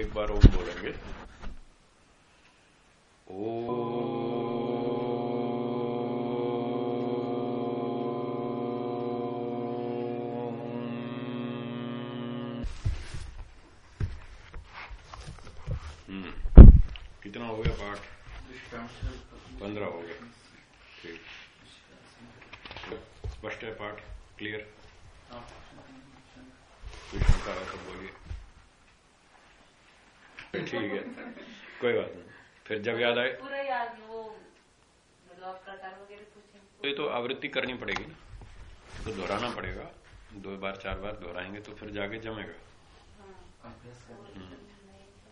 एक बार ओम बोलेंगे। ओ हम्म। कितना हो गया पाठ? पंद्रह हो गया। ठीक। स्पष्ट है पाठ, क्लियर कोई शंका है तो बोलिए ठीक है कोई बात नहीं। फिर जब याद आए वो मतलब प्रकार वगैरह कुछ तो ये तो आवृत्ति करनी पड़ेगी ना। तो दोहराना पड़ेगा। दो बार चार बार दोहराएँगे तो फिर जाके जमेगा।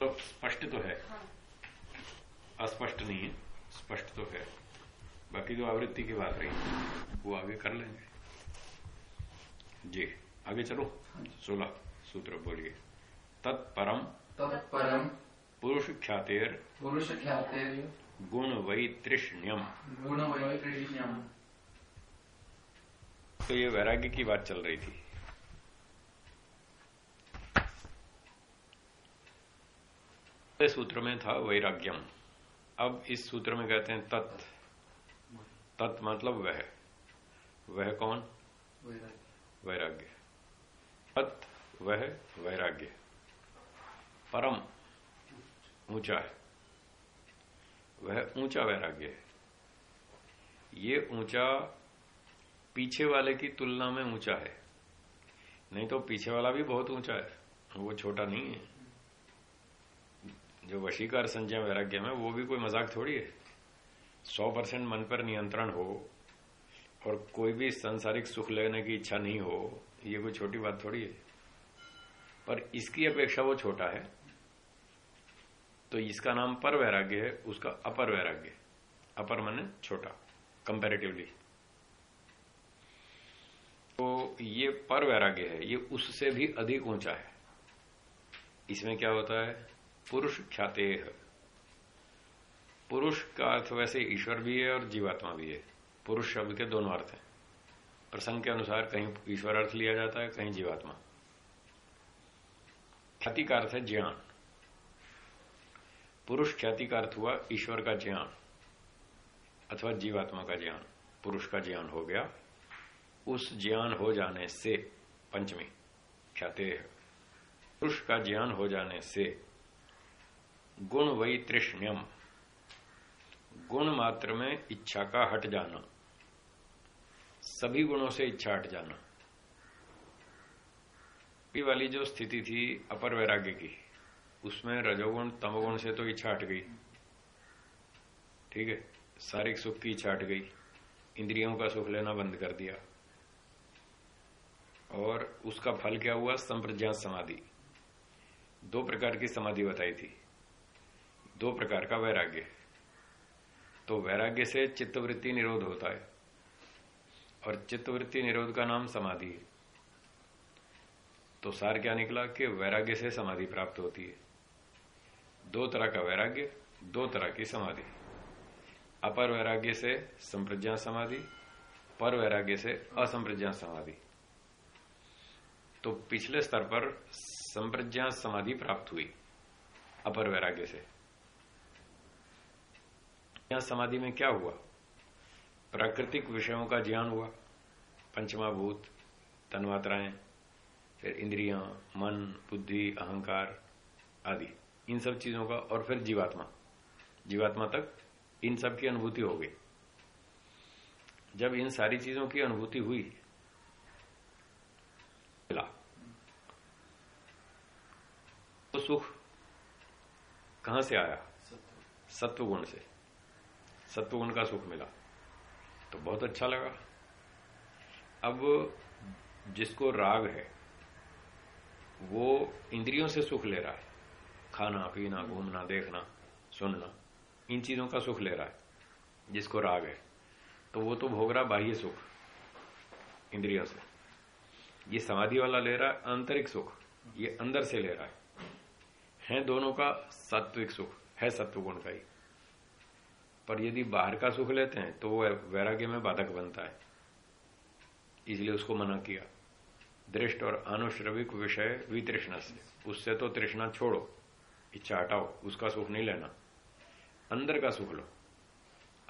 तो स्पष्ट तो है। अस्पष्ट नहीं है। स्पष्ट तो है। बाकी जो आवृत्ति की बात रही। वो आगे कर लेंगे। जी आगे चलो। सोलह सूत्र बोलिए। तत्परम तत्परम पुरुष ख्यातेर पुरुष ख्याते गुण वै तृष्ण्यम गुण वैतृष्ण्यम तो ये वैराग्य की बात चल रही थी। सूत्र में था वैराग्यम। अब इस सूत्र में कहते हैं तत्। तत् मतलब वह। वह कौन? वैराग्य। तत् वह वैराग्य। परम। ऊँचा है वह ऊँचा वैराग्य है ये ऊँचा पीछे वाले की तुलना में ऊँचा है नहीं तो पीछे वाला भी बहुत ऊँचा है वो छोटा नहीं है जो वशीकार संजय वैराग्य में वो भी कोई मज़ाक थोड़ी है सौ परसेंट मन पर नियंत्रण हो और कोई भी सांसारिक सुख लेने की इच्छा नहीं हो, ये कोई छोटी बात थोड़ी है। पर इसकी अपेक्षा वो छोटा है। तो इसका नाम पर वैराग्य है, उसका अपर वैराग्य अपर माने छोटा कंपेरेटिवली तो ये पर वैराग्य है, ये उससे भी अधिक ऊँचा है। इसमें क्या होता है? पुरुष ख्याते पुरुष का अर्थ वैसे ईश्वर भी है और जीवात्मा भी है। पुरुष शब्द के दोनों अर्थ हैं। प्रसंग के अनुसार कहीं ईश्वर अर्थ लिया जाता है, कहीं जीवात्मा। ख्याति का अर्थ है ज्ञान। पुरुष ख्याति का अर्थ हुआ ईश्वर का ज्ञान अथवा जीवात्मा का ज्ञान। पुरुष का ज्ञान हो गया। उस ज्ञान हो जाने से पंचमी, ख्याते पुरुष का ज्ञान हो जाने से गुण वही तृष्ण्यम गुण मात्र में इच्छा का हट जाना, सभी गुणों से इच्छा हट जाना। वाली जो स्थिति थी अपर वैराग्य की उसमें रजोगुण, तमोगुण से तो इच्छा हट गई। ठीक है? शारीरिक सुख की इच्छा हट गई। इंद्रियों का सुख लेना बंद कर दिया। और उसका फल क्या हुआ? संप्रज्ञात समाधि। दो प्रकार की समाधि बताई थी। दो प्रकार का वैराग्य। तो वैराग्य से चित्तवृत्ति निरोध होता है। और चित्तवृत्ति निरोध का नाम समाधि है। तो सार क्या निकला? कि वैराग्य से समाधि प्राप्त होती है। दो तरह का वैराग्य, दो तरह की समाधि। अपर वैराग्य से संप्रज्ञा समाधि, पर वैराग्य से असंप्रज्ञा समाधि। तो पिछले स्तर पर संप्रज्ञा समाधि प्राप्त हुई, अपर वैराग्य से। समाधि में क्या हुआ? प्राकृतिक विषयों का ज्ञान हुआ, पंचमाभूत, तन्मात्राएँ, फिर इंद्रियाँ, मन, बुद्धि, अहंकार आदि। इन सब चीज़ों का और फिर जीवात्मा। जीवात्मा तक इन सब की अनुभूति हो गई। जब इन सारी चीज़ों की अनुभूति हुई, मिला। तो सुख कहाँ से आया? सत्व गुण से। सत्व गुण का सुख मिला। तो बहुत अच्छा लगा। अब जिसको राग है, वो इंद्रियों से सुख ले रहा है। खाना पीना घूमना देखना सुनना इन चीज़ों का सुख ले रहा है जिसको राग है। तो वो तो भोग रहा बाह्य सुख इंद्रियों से। ये समाधि वाला ले रहा है आंतरिक सुख ये अंदर से ले रहा है। है दोनों का सात्विक सुख है सत्व गुण का ही। पर यदि बाहर का सुख लेते हैं तो वो वैराग्य में बाधक बनता है। इसलिए उसको मना किया। दृष्ट और अनुश्रविक विषय वितृष्णा से उससे तो तृष्णा छोड़ो। इच्छा हटाओ उसका सुख नहीं लेना। अंदर का सुख लो।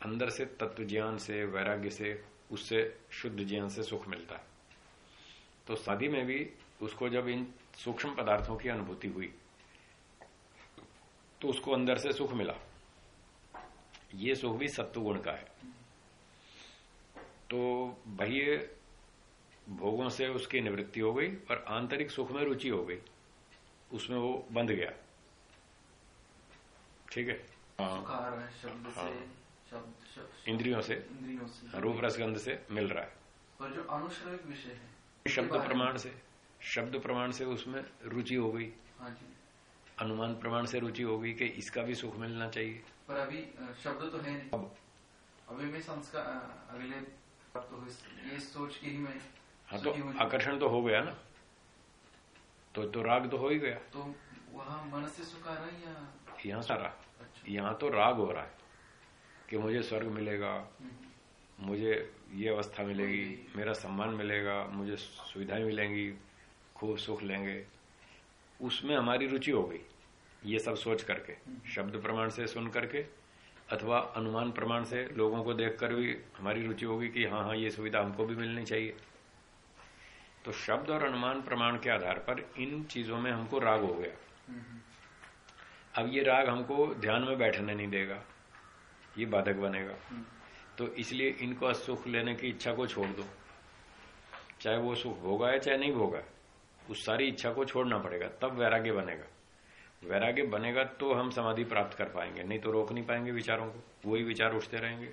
अंदर से तत्व ज्ञान से, वैराग्य से, उससे शुद्ध ज्ञान से सुख मिलता है। तो शादी में भी उसको जब इन सूक्ष्म पदार्थों की अनुभूति हुई तो उसको अंदर से सुख मिला। ये सुख भी सत्व गुण का है। तो बाह्य भोगों से उसकी निवृत्ति हो गई और आंतरिक सुख में रुचि हो गई। उसमें वो बंध गया। ठीक है। सुख आ रहा शब्द से। शब्द शब्द- इंद्रियों से इंद्रियों से। रूप रसगंध से मिल रहा है। और जो अनुश्रविक विषय है शब्द प्रमाण से शब्द प्रमाण से उसमें रुचि हो गई। हाँ अनुमान प्रमाण से रुचि हो गई कि इसका भी सुख मिलना चाहिए। पर अभी शब्द तो है नहीं। अब अभी मैं संस्कार अगले तो ये सोच के ही मैं हाँ तो आकर्षण तो हो गया ना? तो तो राग तो हो ही गया। तो वहाँ मन से सुख आ रहा है या यहाँ सारा अच्छा यहाँ तो राग हो रहा है कि मुझे स्वर्ग मिलेगा, मुझे ये अवस्था मिलेगी, मेरा सम्मान मिलेगा, मुझे सुविधाएँ मिलेंगी, खूब सुख लेंगे। उसमें हमारी रुचि हो गई, ये सब सोच करके, शब्द प्रमाण से सुन करके, अथवा अनुमान प्रमाण से लोगों को देखकर भी हमारी रुचि होगी कि हाँ हाँ ये सुविधा हमको भी मिलनी चाहिए। तो शब्द और अनुमान प्रमाण के आधार पर इन चीज़ों में हमको राग हो गया। अब ये राग हमको ध्यान में बैठने नहीं देगा। ये बाधक बनेगा। तो इसलिए इनको सुख लेने की इच्छा को छोड़ दो। चाहे वो सुख भोगा है चाहे नहीं भोगा है, उस सारी इच्छा को छोड़ना पड़ेगा तब वैराग्य बनेगा। वैराग्य बनेगा तो हम समाधि प्राप्त कर पाएँगे नहीं तो रोक नहीं पाएँगे विचारों को। वही विचार उठते रहेंगे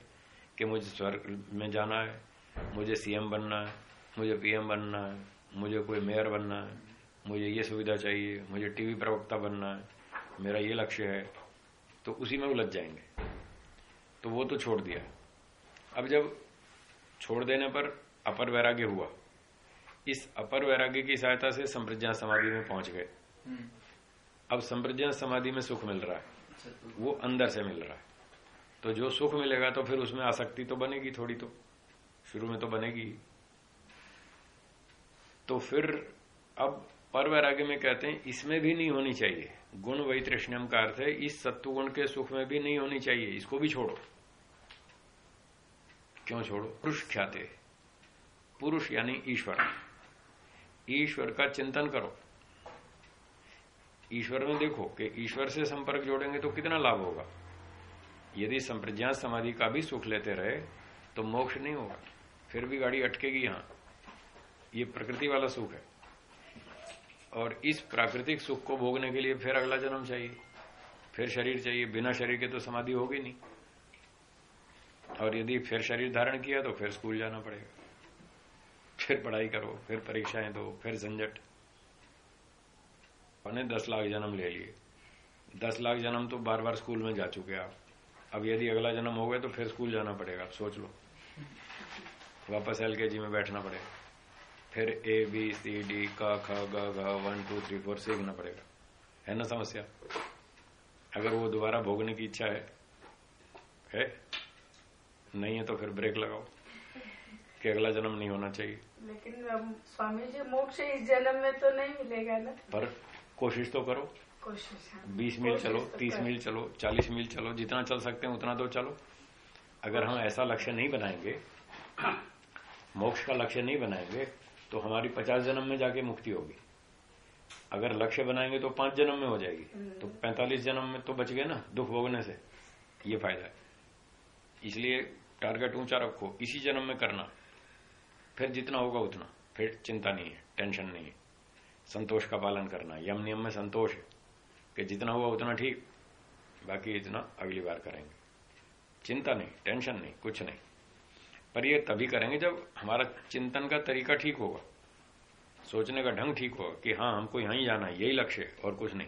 कि मुझे स्वर्ग में जाना है मुझे सीएम बनना है मुझे पीएम बनना है मुझे कोई मेयर बनना है मुझे ये सुविधा चाहिए मुझे टीवी प्रवक्ता बनना है। मेरा ये लक्ष्य है तो उसी में उलझ जाएँगे। तो वो तो छोड़ दिया। अब जब छोड़ देने पर अपर वैराग्य हुआ इस अपर वैराग्य की सहायता से संप्रज्ञा समाधि में पहुँच गए। हम्म, अब संप्रज्ञा समाधि में सुख मिल रहा है। अच्छा तो वो अंदर से मिल रहा है। तो जो सुख मिलेगा तो फिर उसमें आसक्ति तो बनेगी थोड़ी तो। शुरू में तो बनेगी तो फिर अब पर वैराग्य में कहते हैं, इसमें भी नहीं होनी चाहिए। गुण वही तृष्णम का अर्थ है, इस सत्व गुण के सुख में भी नहीं होनी चाहिए, इसको भी छोड़ो। क्यों छोड़ो? पुरुष ख्याते। पुरुष यानी ईश्वर। ईश्वर का चिंतन करो। ईश्वर में देखो कि ईश्वर से संपर्क जोड़ेंगे तो कितना लाभ होगा। यदि संप्रज्ञात समाधि का भी सुख लेते रहे तो मोक्ष नहीं होगा। फिर भी गाड़ी अटकेगी यहाँ। ये प्रकृति वाला सुख है। और इस प्राकृतिक सुख को भोगने के लिए फिर अगला जन्म चाहिए। फिर शरीर चाहिए। बिना शरीर के तो समाधि होगी नहीं। और यदि फिर शरीर धारण किया तो फिर स्कूल जाना पड़ेगा। फिर पढ़ाई करो, फिर परीक्षाएँ दो, फिर झंझट। मैंने दस लाख जन्म ले लिए। दस लाख जन्म तो बार बार स्कूल में जा चुके आप। अब यदि अगला जन्म हो गया तो फिर स्कूल जाना पड़ेगा सोच लो। वापस एलकेजी में बैठना पड़ेगा। फिर ए बी सी डी क ख ग घ वन टू थ्री फोर सीखना पड़ेगा। है ना समस्या? अगर वो दोबारा भोगने की इच्छा है है? नहीं है तो फिर ब्रेक लगाओ कि अगला जन्म नहीं होना चाहिए। लेकिन स्वामी जी मोक्ष इस जन्म में तो नहीं मिलेगा ना। पर कोशिश तो करो। कोशिश। बीस मील चलो तो तीस। मील चलो चालीस मील चलो जितना चल सकते हैं उतना तो चलो। अगर हम ऐसा लक्ष्य नहीं बनाएँगे मोक्ष का लक्ष्य नहीं बनाएँगे तो हमारी पचास जन्म में जाके मुक्ति होगी। अगर लक्ष्य बनाएँगे तो पाँच जन्म में हो जाएगी। तो पैंतालीस जन्म में तो बच गए ना दुख भोगने से। ये फ़ायदा है। इसलिए टारगेट ऊँचा रखो। इसी जन्म में करना। फिर जितना होगा उतना। फिर चिंता नहीं है टेंशन नहीं है। संतोष का पालन करना। यम नियम में संतोष है कि जितना हुआ उतना ठीक। बाकी इतना अगली बार करेंगे। चिंता नहीं टेंशन नहीं कुछ नहीं। पर ये तभी करेंगे जब हमारा चिंतन का तरीका ठीक होगा, सोचने का ढंग ठीक होगा कि हाँ हमको यहीं जाना है, यही लक्ष्य और कुछ नहीं।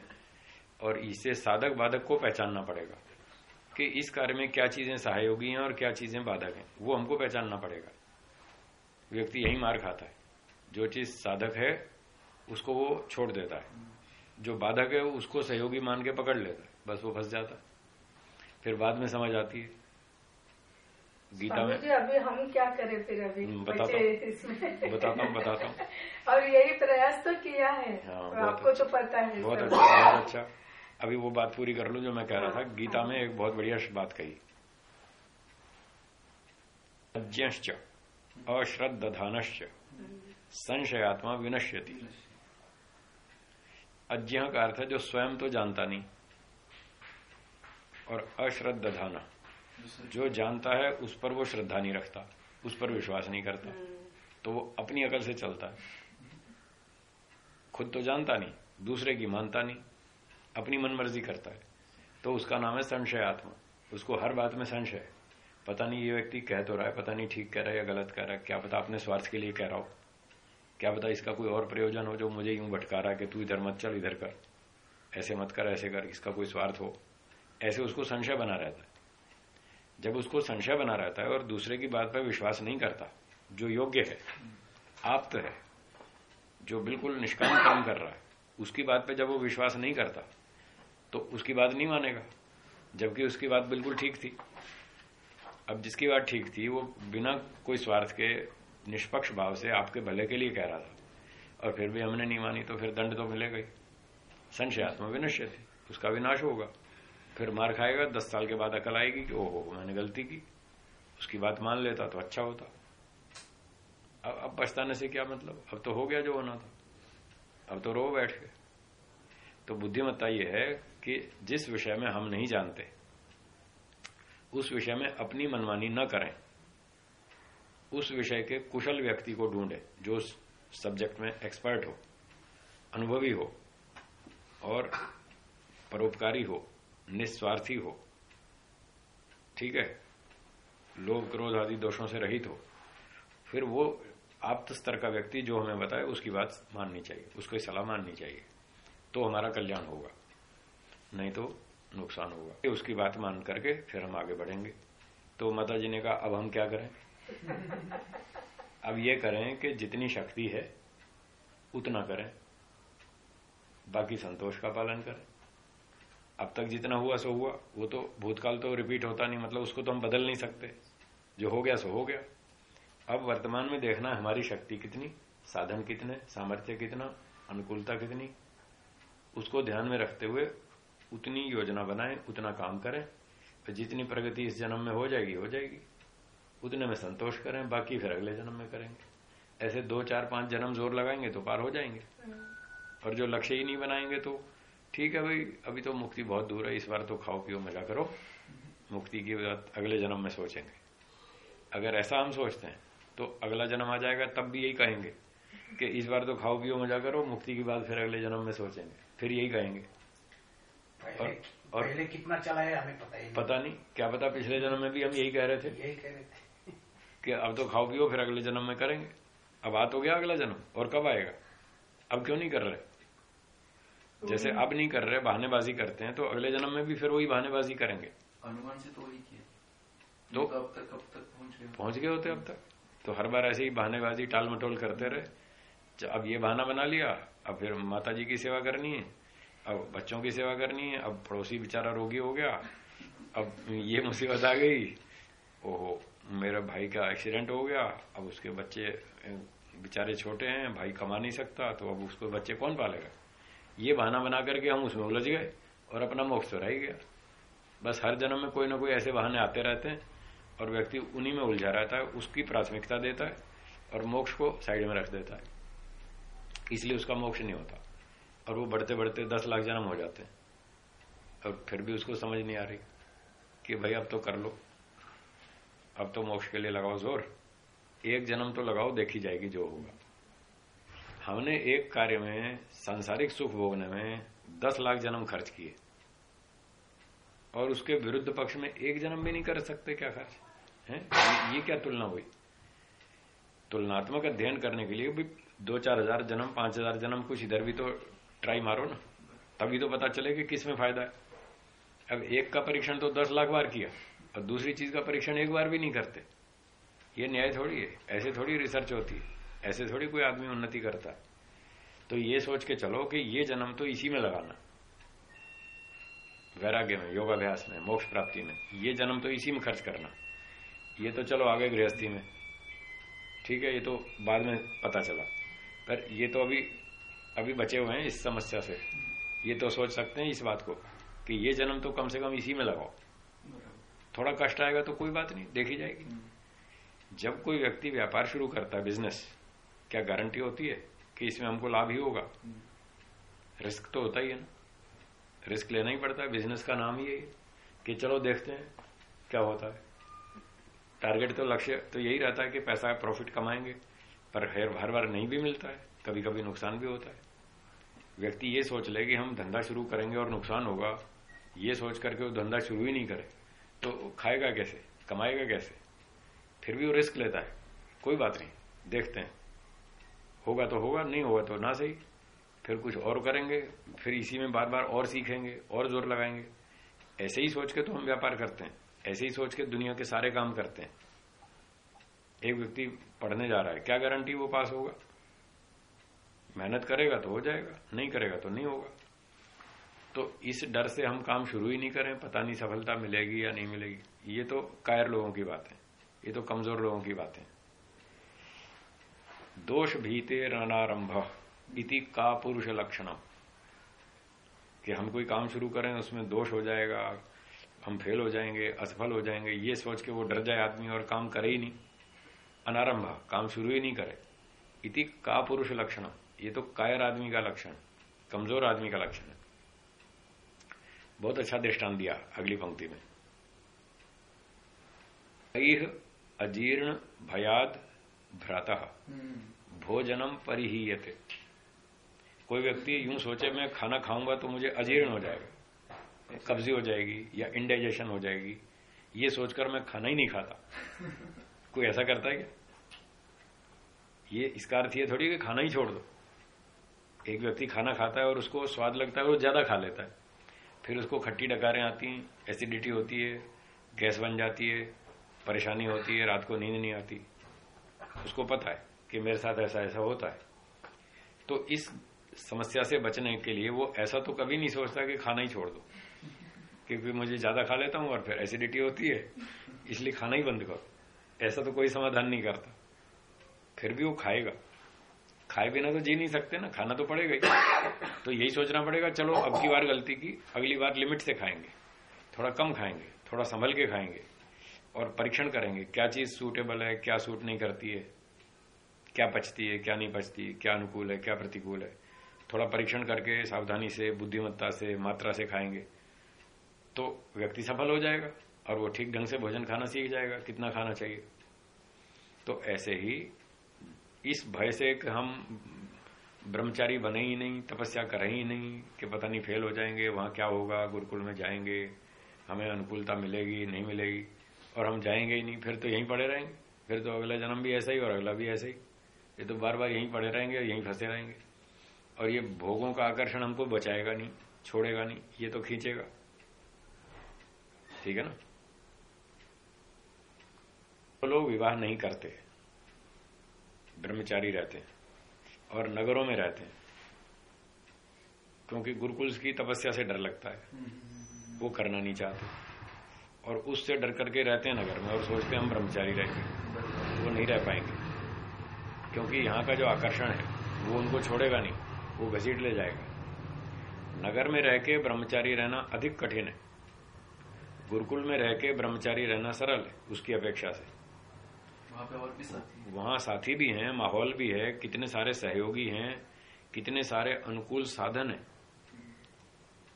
और इससे साधक बाधक को पहचानना पड़ेगा कि इस कार्य में क्या चीज़ें सहयोगी हैं और क्या चीज़ें बाधक हैं, वो हमको पहचानना पड़ेगा। व्यक्ति यही मार खाता है। जो चीज़ साधक है, उसको वो छोड़ देता है। जो बाधक है, उसको सहयोगी मान के पकड़ लेता है, बस वो फंस जाता है। फिर बाद में समझ आती है गीता में। अभी हम क्या करें फिर अभी? हम्म, बताता हूँ। इसमें। बताता हूँ बताता हूँ। और यही प्रयास तो किया है। हाँ, और आपको तो पता है बहुत अच्छा बहुत अच्छा। अभी वो बात पूरी कर लू जो मैं कह रहा था। गीता में एक बहुत बढ़िया बात कही। अज्ञश्च अश्रद्धानश्च संशयात्मा विनश्यति। अज्ञ का अर्थ है जो स्वयं तो जानता नहीं। और अश्रद्धाना जो जानता है उस पर वो श्रद्धा नहीं रखता उस पर विश्वास नहीं करता। तो वो अपनी अकल से चलता है। खुद तो जानता नहीं दूसरे की मानता नहीं अपनी मनमर्जी करता है। तो उसका नाम है संशय आत्मा। उसको हर बात में संशय है। पता नहीं ये व्यक्ति कह तो रहा है पता नहीं ठीक कह रहा है या गलत कह रहा है। क्या पता अपने स्वार्थ के लिए कह रहा हो। क्या पता इसका कोई और प्रयोजन हो जो मुझे यूँ भटका रहा है कि तू इधर मत चल इधर कर। ऐसे मत कर ऐसे कर इसका कोई स्वार्थ हो। ऐसे उसको संशय बना रहता है। जब उसको संशय बना रहता है और दूसरे की बात पर विश्वास नहीं करता, जो योग्य है, आप्त है, जो बिल्कुल निष्काम काम कर रहा है, उसकी बात पे जब वो विश्वास नहीं करता तो उसकी बात नहीं मानेगा, जबकि उसकी बात बिल्कुल ठीक थी। अब जिसकी बात ठीक थी, वो बिना कोई स्वार्थ के, निष्पक्ष भाव से आपके भले के लिए कह रहा था। और फिर भी हमने नहीं मानी तो फिर दंड तो मिलेगा ही। संशयात्मा विनश्य थी, उसका विनाश होगा। फिर मार खाएगा, दस साल के बाद अकल आएगी कि ओहो, मैंने गलती की। उसकी बात मान लेता तो अच्छा होता। अब अब पछताने से क्या मतलब? अब तो हो गया जो होना था। अब तो रो बैठ के तो बुद्धिमत्ता यह है कि जिस विषय में हम नहीं जानते, उस विषय में अपनी मनमानी न करें। उस विषय के कुशल व्यक्ति को ढूंढे, जो सब्जेक्ट में एक्सपर्ट हो, अनुभवी हो, और परोपकारी हो। निस्वार्थी हो। ठीक है? लोभ, क्रोध आदि दोषों से रहित हो। फिर वो आप्त स्तर का व्यक्ति जो हमें बताए, उसकी बात माननी चाहिए। उसको सलाह माननी चाहिए। तो हमारा कल्याण होगा। नहीं तो नुकसान होगा। उसकी बात मान करके फिर हम आगे बढ़ेंगे। तो माता जी ने कहा, अब हम क्या करें? अब ये करें कि जितनी शक्ति है, उतना करें। बाकी संतोष का पालन करें। अब तक जितना हुआ सो हुआ। वो तो भूतकाल तो रिपीट होता नहीं मतलब उसको तो हम बदल नहीं सकते। जो हो गया सो हो गया। अब वर्तमान में देखना हमारी शक्ति कितनी साधन कितने सामर्थ्य कितना अनुकूलता कितनी। उसको ध्यान में रखते हुए उतनी योजना बनाएँ उतना काम करें। तो जितनी प्रगति इस जन्म में हो जाएगी हो जाएगी। उतने में संतोष करें बाकी फिर अगले जन्म में करेंगे। ऐसे दो चार पाँच जन्म ज़ोर लगाएँगे तो पार हो जाएँगे। और जो लक्ष्य ही नहीं बनाएँगे तो ठीक है भाई अभी तो मुक्ति बहुत दूर है इस बार तो खाओ पियो मज़ा करो। मुक्ति की बात अगले जन्म में सोचेंगे। अगर ऐसा हम सोचते हैं तो अगला जन्म आ जाएगा तब भी यही कहेंगे कि इस बार तो खाओ पियो मज़ा करो मुक्ति की बात फिर अगले जन्म में सोचेंगे फिर यही कहेंगे। और, और पहले कितना चला है हमें पता ही पता नहीं क्या पता पिछले जन्म में भी हम यही कह रहे थे यही कह रहे थे। कि अब तो खाओ पियो फिर अगले जन्म में करेंगे। अब आ तो गया अगला जन्म और कब आएगा? अब क्यों नहीं कर रहे? जैसे अब नहीं कर रहे बहानेबाजी करते हैं तो अगले जन्म में भी फिर वही बहानेबाजी करेंगे। अनुमान से तो वही किया। तो अब तक अब तक पहुँच गए। पहुँच गए होते अब तक। तो हर बार ऐसे ही बहानेबाजी टाल मटोल करते रहे। अब ये बहाना बना लिया अब फिर माता जी की सेवा करनी है अब बच्चों की सेवा करनी है अब पड़ोसी बेचारा रोगी हो गया अब ये मुसीबत आ गई। ओहो मेरे भाई का एक्सीडेंट हो गया अब उसके बच्चे बेचारे छोटे हैं भाई कमा नहीं सकता तो अब उसको बच्चे कौन पालेगा? ये बहाना बना करके हम उसमें उलझ गए और अपना मोक्ष तो रह गया। बस हर जन्म में कोई ना कोई ऐसे बहाने आते रहते हैं और व्यक्ति उन्हीं में उलझा रहता है, उसकी प्राथमिकता देता है और मोक्ष को साइड में रख देता है। इसलिए उसका मोक्ष नहीं होता और वो बढ़ते बढ़ते दस लाख जन्म हो जाते हैं। और फिर भी उसको समझ नहीं आ रही कि भाई अब तो कर लो, अब तो मोक्ष के लिए लगाओ ज़ोर। एक जन्म तो लगाओ, देखी जाएगी जो होगा। हमने एक कार्य में सांसारिक सुख भोगने में दस लाख जन्म खर्च किए। और उसके विरुद्ध पक्ष में एक जन्म भी नहीं कर सकते क्या खर्च? है? ये, क्या तुलना हुई? तुलनात्मक अध्ययन करने के लिए भी दो चार हज़ार जन्म पाँच हज़ार जन्म कुछ इधर भी तो ट्राई मारो ना। तभी तो पता चले कि किसमें फ़ायदा है। अब एक का परीक्षण तो दस लाख बार किया और दूसरी चीज़ का परीक्षण एक बार भी नहीं करते। ये न्याय थोड़ी है ऐसे थोड़ी रिसर्च होती है। ऐसे थोड़ी कोई आदमी उन्नति करता। है तो ये सोच के चलो कि ये जन्म तो इसी में लगाना। वैराग्य में योगाभ्यास में मोक्ष प्राप्ति में ये जन्म तो इसी में खर्च करना। ये तो चलो आगे गृहस्थी में। ठीक है ये तो बाद में पता चला। पर ये तो अभी अभी बचे हुए हैं इस समस्या से। ये तो सोच सकते हैं इस बात को कि ये जन्म तो कम से कम इसी में लगाओ। थोड़ा कष्ट आएगा तो कोई बात नहीं देखी जाएगी। जब कोई व्यक्ति व्यापार शुरू करता है बिज़नेस क्या गारंटी होती है कि इसमें हमको लाभ ही होगा? रिस्क तो होता ही है ना। रिस्क लेना ही पड़ता है, बिज़नेस का नाम ही है कि चलो देखते हैं क्या होता है। टारगेट तो लक्ष्य तो यही रहता है कि पैसा प्रॉफिट कमाएँगे, पर हर हर बार नहीं भी मिलता है कभी कभी नुकसान भी होता है। व्यक्ति ये सोच ले कि हम धंधा शुरू करेंगे और नुकसान होगा, ये सोच करके वो धंधा शुरू ही नहीं करे तो खाएगा कैसे, कमाएगा कैसे? फिर भी वो रिस्क लेता है, कोई बात नहीं, देखते हैं। होगा तो होगा, नहीं होगा तो ना सही। फिर कुछ और करेंगे, फिर इसी में बार बार और सीखेंगे, और ज़ोर लगाएँगे। ऐसे ही सोच के तो हम व्यापार करते हैं। ऐसे ही सोच के दुनिया के सारे काम करते हैं। एक व्यक्ति पढ़ने जा रहा है, क्या गारंटी वो पास होगा? मेहनत करेगा तो हो जाएगा, नहीं करेगा तो नहीं होगा। तो इस डर से हम काम शुरू ही नहीं करें, पता नहीं सफलता मिलेगी या नहीं मिलेगी। ये तो कायर लोगों की बात है। ये तो कमज़ोर लोगों की बात है। दोष भीते रणारंभ इति का पुरुष लक्षणम। कि हम कोई काम शुरू करें, उसमें दोष हो जाएगा, हम फेल हो जाएँगे, असफल हो जाएँगे, ये सोच के वो डर जाए आदमी और काम करे ही नहीं। अनारंभ, काम शुरू ही नहीं करे। इति का पुरुष लक्षण ये तो कायर आदमी का लक्षण, कमज़ोर आदमी का लक्षण है। बहुत अच्छा दृष्टान दिया अगली पंक्ति में। अजीर्ण भयाद भ्राता। भोजनम परिहीयते। कोई व्यक्ति यूँ सोचे, मैं खाना खाऊँगा तो मुझे अजीर्ण हो जाएगा, कब्जी हो जाएगी या इंडाइजेशन हो जाएगी। ये सोचकर मैं खाना ही नहीं खाता। कोई ऐसा करता है क्या? ये इसका अर्थ ये थोड़ी कि खाना ही छोड़ दो। एक व्यक्ति खाना खाता है और उसको स्वाद लगता है और ज़्यादा खा लेता है। फिर उसको खट्टी डकारें आती हैं एसिडिटी होती है, गैस बन जाती है, परेशानी होती है, रात को नींद नहीं आती। उसको पता है। कि मेरे साथ ऐसा ऐसा होता है। तो इस समस्या से बचने के लिए वो ऐसा तो कभी नहीं सोचता कि खाना ही छोड़ दो। क्योंकि मुझे ज़्यादा खा लेता हूँ और फिर एसिडिटी होती है, इसलिए खाना ही बंद करो। ऐसा तो कोई समाधान नहीं करता। फिर भी वो खाएगा। खाए बिना तो जी नहीं सकते ना, खाना तो पड़ेगा ही। तो यही सोचना पड़ेगा, चलो अब की बार गलती की, अगली बार लिमिट से खाएँगे। थोड़ा कम खाएँगे, थोड़ा संभल के खाएँगे और परीक्षण करेंगे, क्या चीज़ सूटेबल है, क्या सूट नहीं करती है। क्या बचती है, क्या नहीं पचती क्या अनुकूल है, क्या प्रतिकूल है। थोड़ा परीक्षण करके सावधानी से, बुद्धिमत्ता से, मात्रा से खाएँगे तो व्यक्ति सफल हो जाएगा और वो ठीक ढंग से भोजन खाना सीख जाएगा, कितना खाना चाहिए। तो ऐसे ही इस भय से कि हम ब्रह्मचारी बने ही नहीं, तपस्या करें ही नहीं कि पता नहीं फेल हो जाएँगे, वहाँ क्या होगा, गुरुकुल में जाएँगे, हमें अनुकूलता मिलेगी, नहीं मिलेगी, और हम जाएँगे ही नहीं, फिर तो यहीं पड़े रहेंगे, फिर तो अगला जन्म भी ऐसा ही और अगला भी ऐसा ही। ये तो बार बार यहीं पड़े रहेंगे और यहीं फंसे रहेंगे। और ये भोगों का आकर्षण हमको बचाएगा नहीं, छोड़ेगा नहीं, ये तो खींचेगा। ठीक है ना? तो लोग विवाह नहीं करते, ब्रह्मचारी रहते हैं और नगरों में रहते हैं, क्योंकि गुरुकुल की तपस्या से डर लगता है। वो करना नहीं चाहते। और उससे डर करके रहते हैं नगर में और सोचते हैं हम ब्रह्मचारी रहेंगे, वो नहीं रह पाएँगे। क्योंकि यहाँ का जो आकर्षण है वो उनको छोड़ेगा नहीं वो घसीट ले जाएगा। नगर में रह के ब्रह्मचारी रहना अधिक कठिन है। गुरुकुल में रह के ब्रह्मचारी रहना सरल है उसकी अपेक्षा से। वहाँ पे और भी साथी वहाँ साथी भी हैं माहौल भी है कितने सारे सहयोगी हैं कितने सारे अनुकूल साधन है।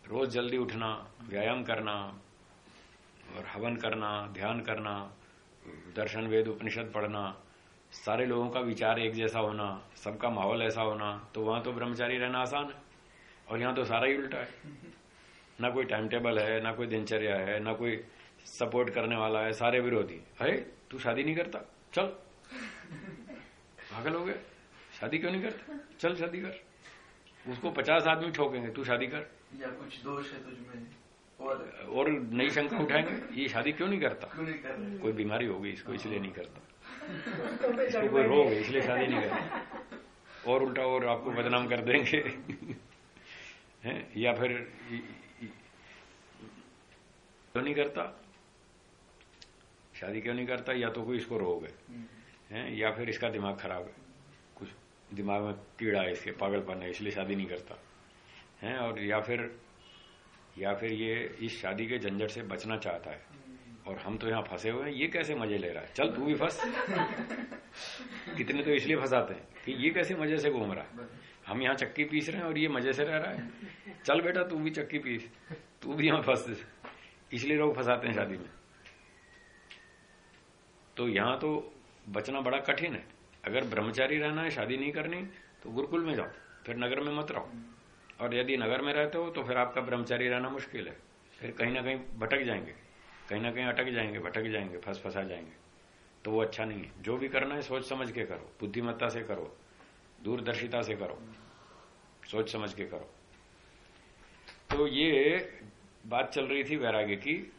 रोज जल्दी उठना व्यायाम करना और हवन करना ध्यान करना दर्शन वेद उपनिषद पढ़ना सारे लोगों का विचार एक जैसा होना सबका माहौल ऐसा होना तो वहाँ तो ब्रह्मचारी रहना आसान है और यहाँ तो सारा ही उल्टा है। ना कोई टाइम टेबल है ना कोई दिनचर्या है ना कोई सपोर्ट करने वाला है सारे विरोधी। अरे तू शादी नहीं करता? चल। पागल हो गया? शादी क्यों नहीं करता? चल शादी कर। उसको पचास आदमी ठोकेंगे तू शादी कर। या कुछ दोष है तुझमें और? और नई शंका उठाएँगे ये शादी क्यों नहीं करता? क्यों नहीं कर कोई बीमारी होगी इसको इसलिए नहीं करता। इसको कोई रोग है, इसलिए शादी नहीं करता। और उल्टा और आपको बदनाम कर देंगे। हैं? या फिर क्यों नहीं करता? शादी क्यों नहीं करता? या तो कोई इसको रोग है। हैं? या फिर इसका दिमाग खराब है। कुछ दिमाग में कीड़ा है इसके, पागलपन है, इसलिए शादी नहीं करता। हैं? और या फिर या फिर ये इस शादी के झंझट से बचना चाहता है। और हम तो यहाँ फंसे हुए हैं। ये कैसे मज़े ले रहा है? चल तू भी फंस। कितने तो इसलिए फंसाते हैं कि ये कैसे मज़े से घूम रहा है? हम यहाँ चक्की पीस रहे हैं और ये मज़े से रह रहा है। चल बेटा तू भी चक्की पीस। तू भी यहाँ फंस। इसलिए लोग फंसाते हैं शादी में। तो यहाँ तो बचना बड़ा कठिन है। अगर ब्रह्मचारी रहना है शादी नहीं करनी तो गुरुकुल में जाओ। फिर नगर में मत रहो। और यदि नगर में रहते हो तो फिर आपका ब्रह्मचारी रहना मुश्किल है। फिर कहीं ना कहीं भटक जाएँगे। कहीं ना कहीं अटक जाएँगे, भटक जाएँगे, फंस फंसा जाएँगे। तो वो अच्छा नहीं है। जो भी करना है, सोच समझ के करो। बुद्धिमत्ता से करो। दूरदर्शिता से करो। सोच समझ के करो। तो ये बात चल रही थी वैराग्य की।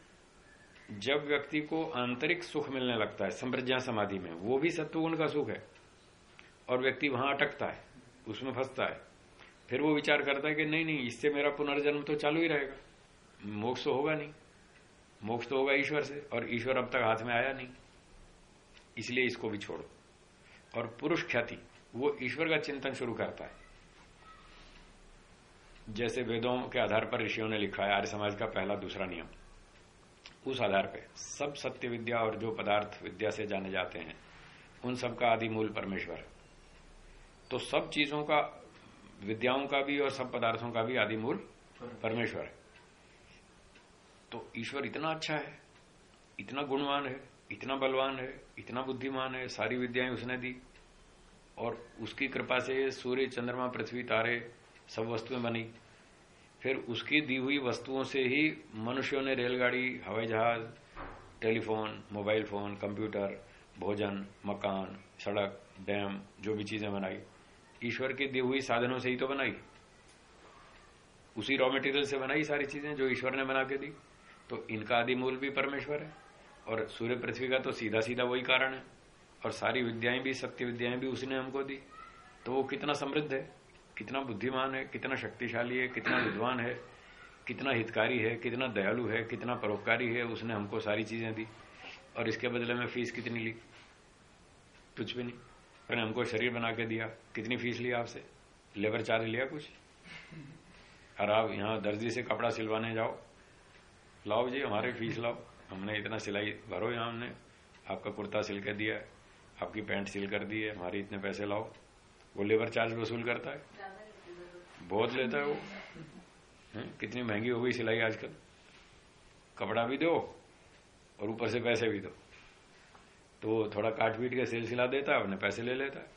जब व्यक्ति को आंतरिक सुख मिलने लगता है समृद्धा समाधि में, वो भी सत्वगुण का सुख है। और व्यक्ति वहाँ अटकता है, उसमें फंसता है। फिर वो विचार करता है कि नहीं नहीं, इससे मेरा पुनर्जन्म तो चालू ही रहेगा। मोक्ष तो होगा नहीं। मोक्ष तो होगा ईश्वर से, और ईश्वर अब तक हाथ में आया नहीं। इसलिए इसको भी छोड़ो। और पुरुष ख्याति, वो ईश्वर का चिंतन शुरू करता है। जैसे वेदों के आधार पर ऋषियों ने लिखा है, आर्य समाज का पहला दूसरा नियम। उस आधार पर सब सत्य विद्या और जो पदार्थ विद्या से जाने जाते हैं, उन सब का आदि मूल परमेश्वर है। तो सब चीज़ों का, विद्याओं का भी और सब पदार्थों का भी आदि मूल परमेश्वर है। तो ईश्वर इतना अच्छा है, इतना गुणवान है, इतना बलवान है, इतना बुद्धिमान है, सारी विद्याएँ उसने दी। और उसकी कृपा से सूर्य, चंद्रमा, पृथ्वी, तारे सब वस्तुएँ बनी। फिर उसकी दी हुई वस्तुओं से ही मनुष्यों ने रेलगाड़ी, हवाई जहाज़, टेलीफोन, मोबाइल फ़ोन, कंप्यूटर, भोजन, मकान, सड़क, डैम, जो भी चीज़ें बनाई, ईश्वर की दी हुई साधनों से ही तो बनाई। उसी रॉ मटेरियल से बनाई सारी चीज़ें जो ईश्वर ने बना के दी। तो इनका आदि मूल भी परमेश्वर है, और सूर्य पृथ्वी का तो सीधा सीधा वही कारण है, और सारी विद्याएँ भी, सत्य विद्याएँ भी उसने हमको दी। तो वो कितना समृद्ध है, कितना बुद्धिमान है, कितना शक्तिशाली है, कितना विद्वान है, कितना हितकारी है, कितना दयालु है, कितना परोपकारी है, उसने हमको सारी चीज़ें दी। और इसके बदले में फ़ीस कितनी ली? कुछ भी नहीं। उसने हमको शरीर बना के दिया। कितनी फ़ीस ली आपसे? लेबर चार्ज लिया कुछ? और आप यहाँ दर्जी से कपड़ा सिलवाने जाओ। लाओ जी, हमारे फ़ीस लाओ। हमने इतना सिलाई, भरो यहाँ हमने। आपका कुर्ता सिल कर दिया, आपकी पैंट सिल कर दी है, हमारे इतने पैसे लाओ। वो लेबर चार्ज वसूल करता है। बहुत लेता है वो। है? कितनी महँगी हो गई सिलाई आजकल। कपड़ा भी दो और ऊपर से पैसे भी दो। तो थोड़ा काट पीट के सेल सिला देता है, अपने पैसे ले लेता है।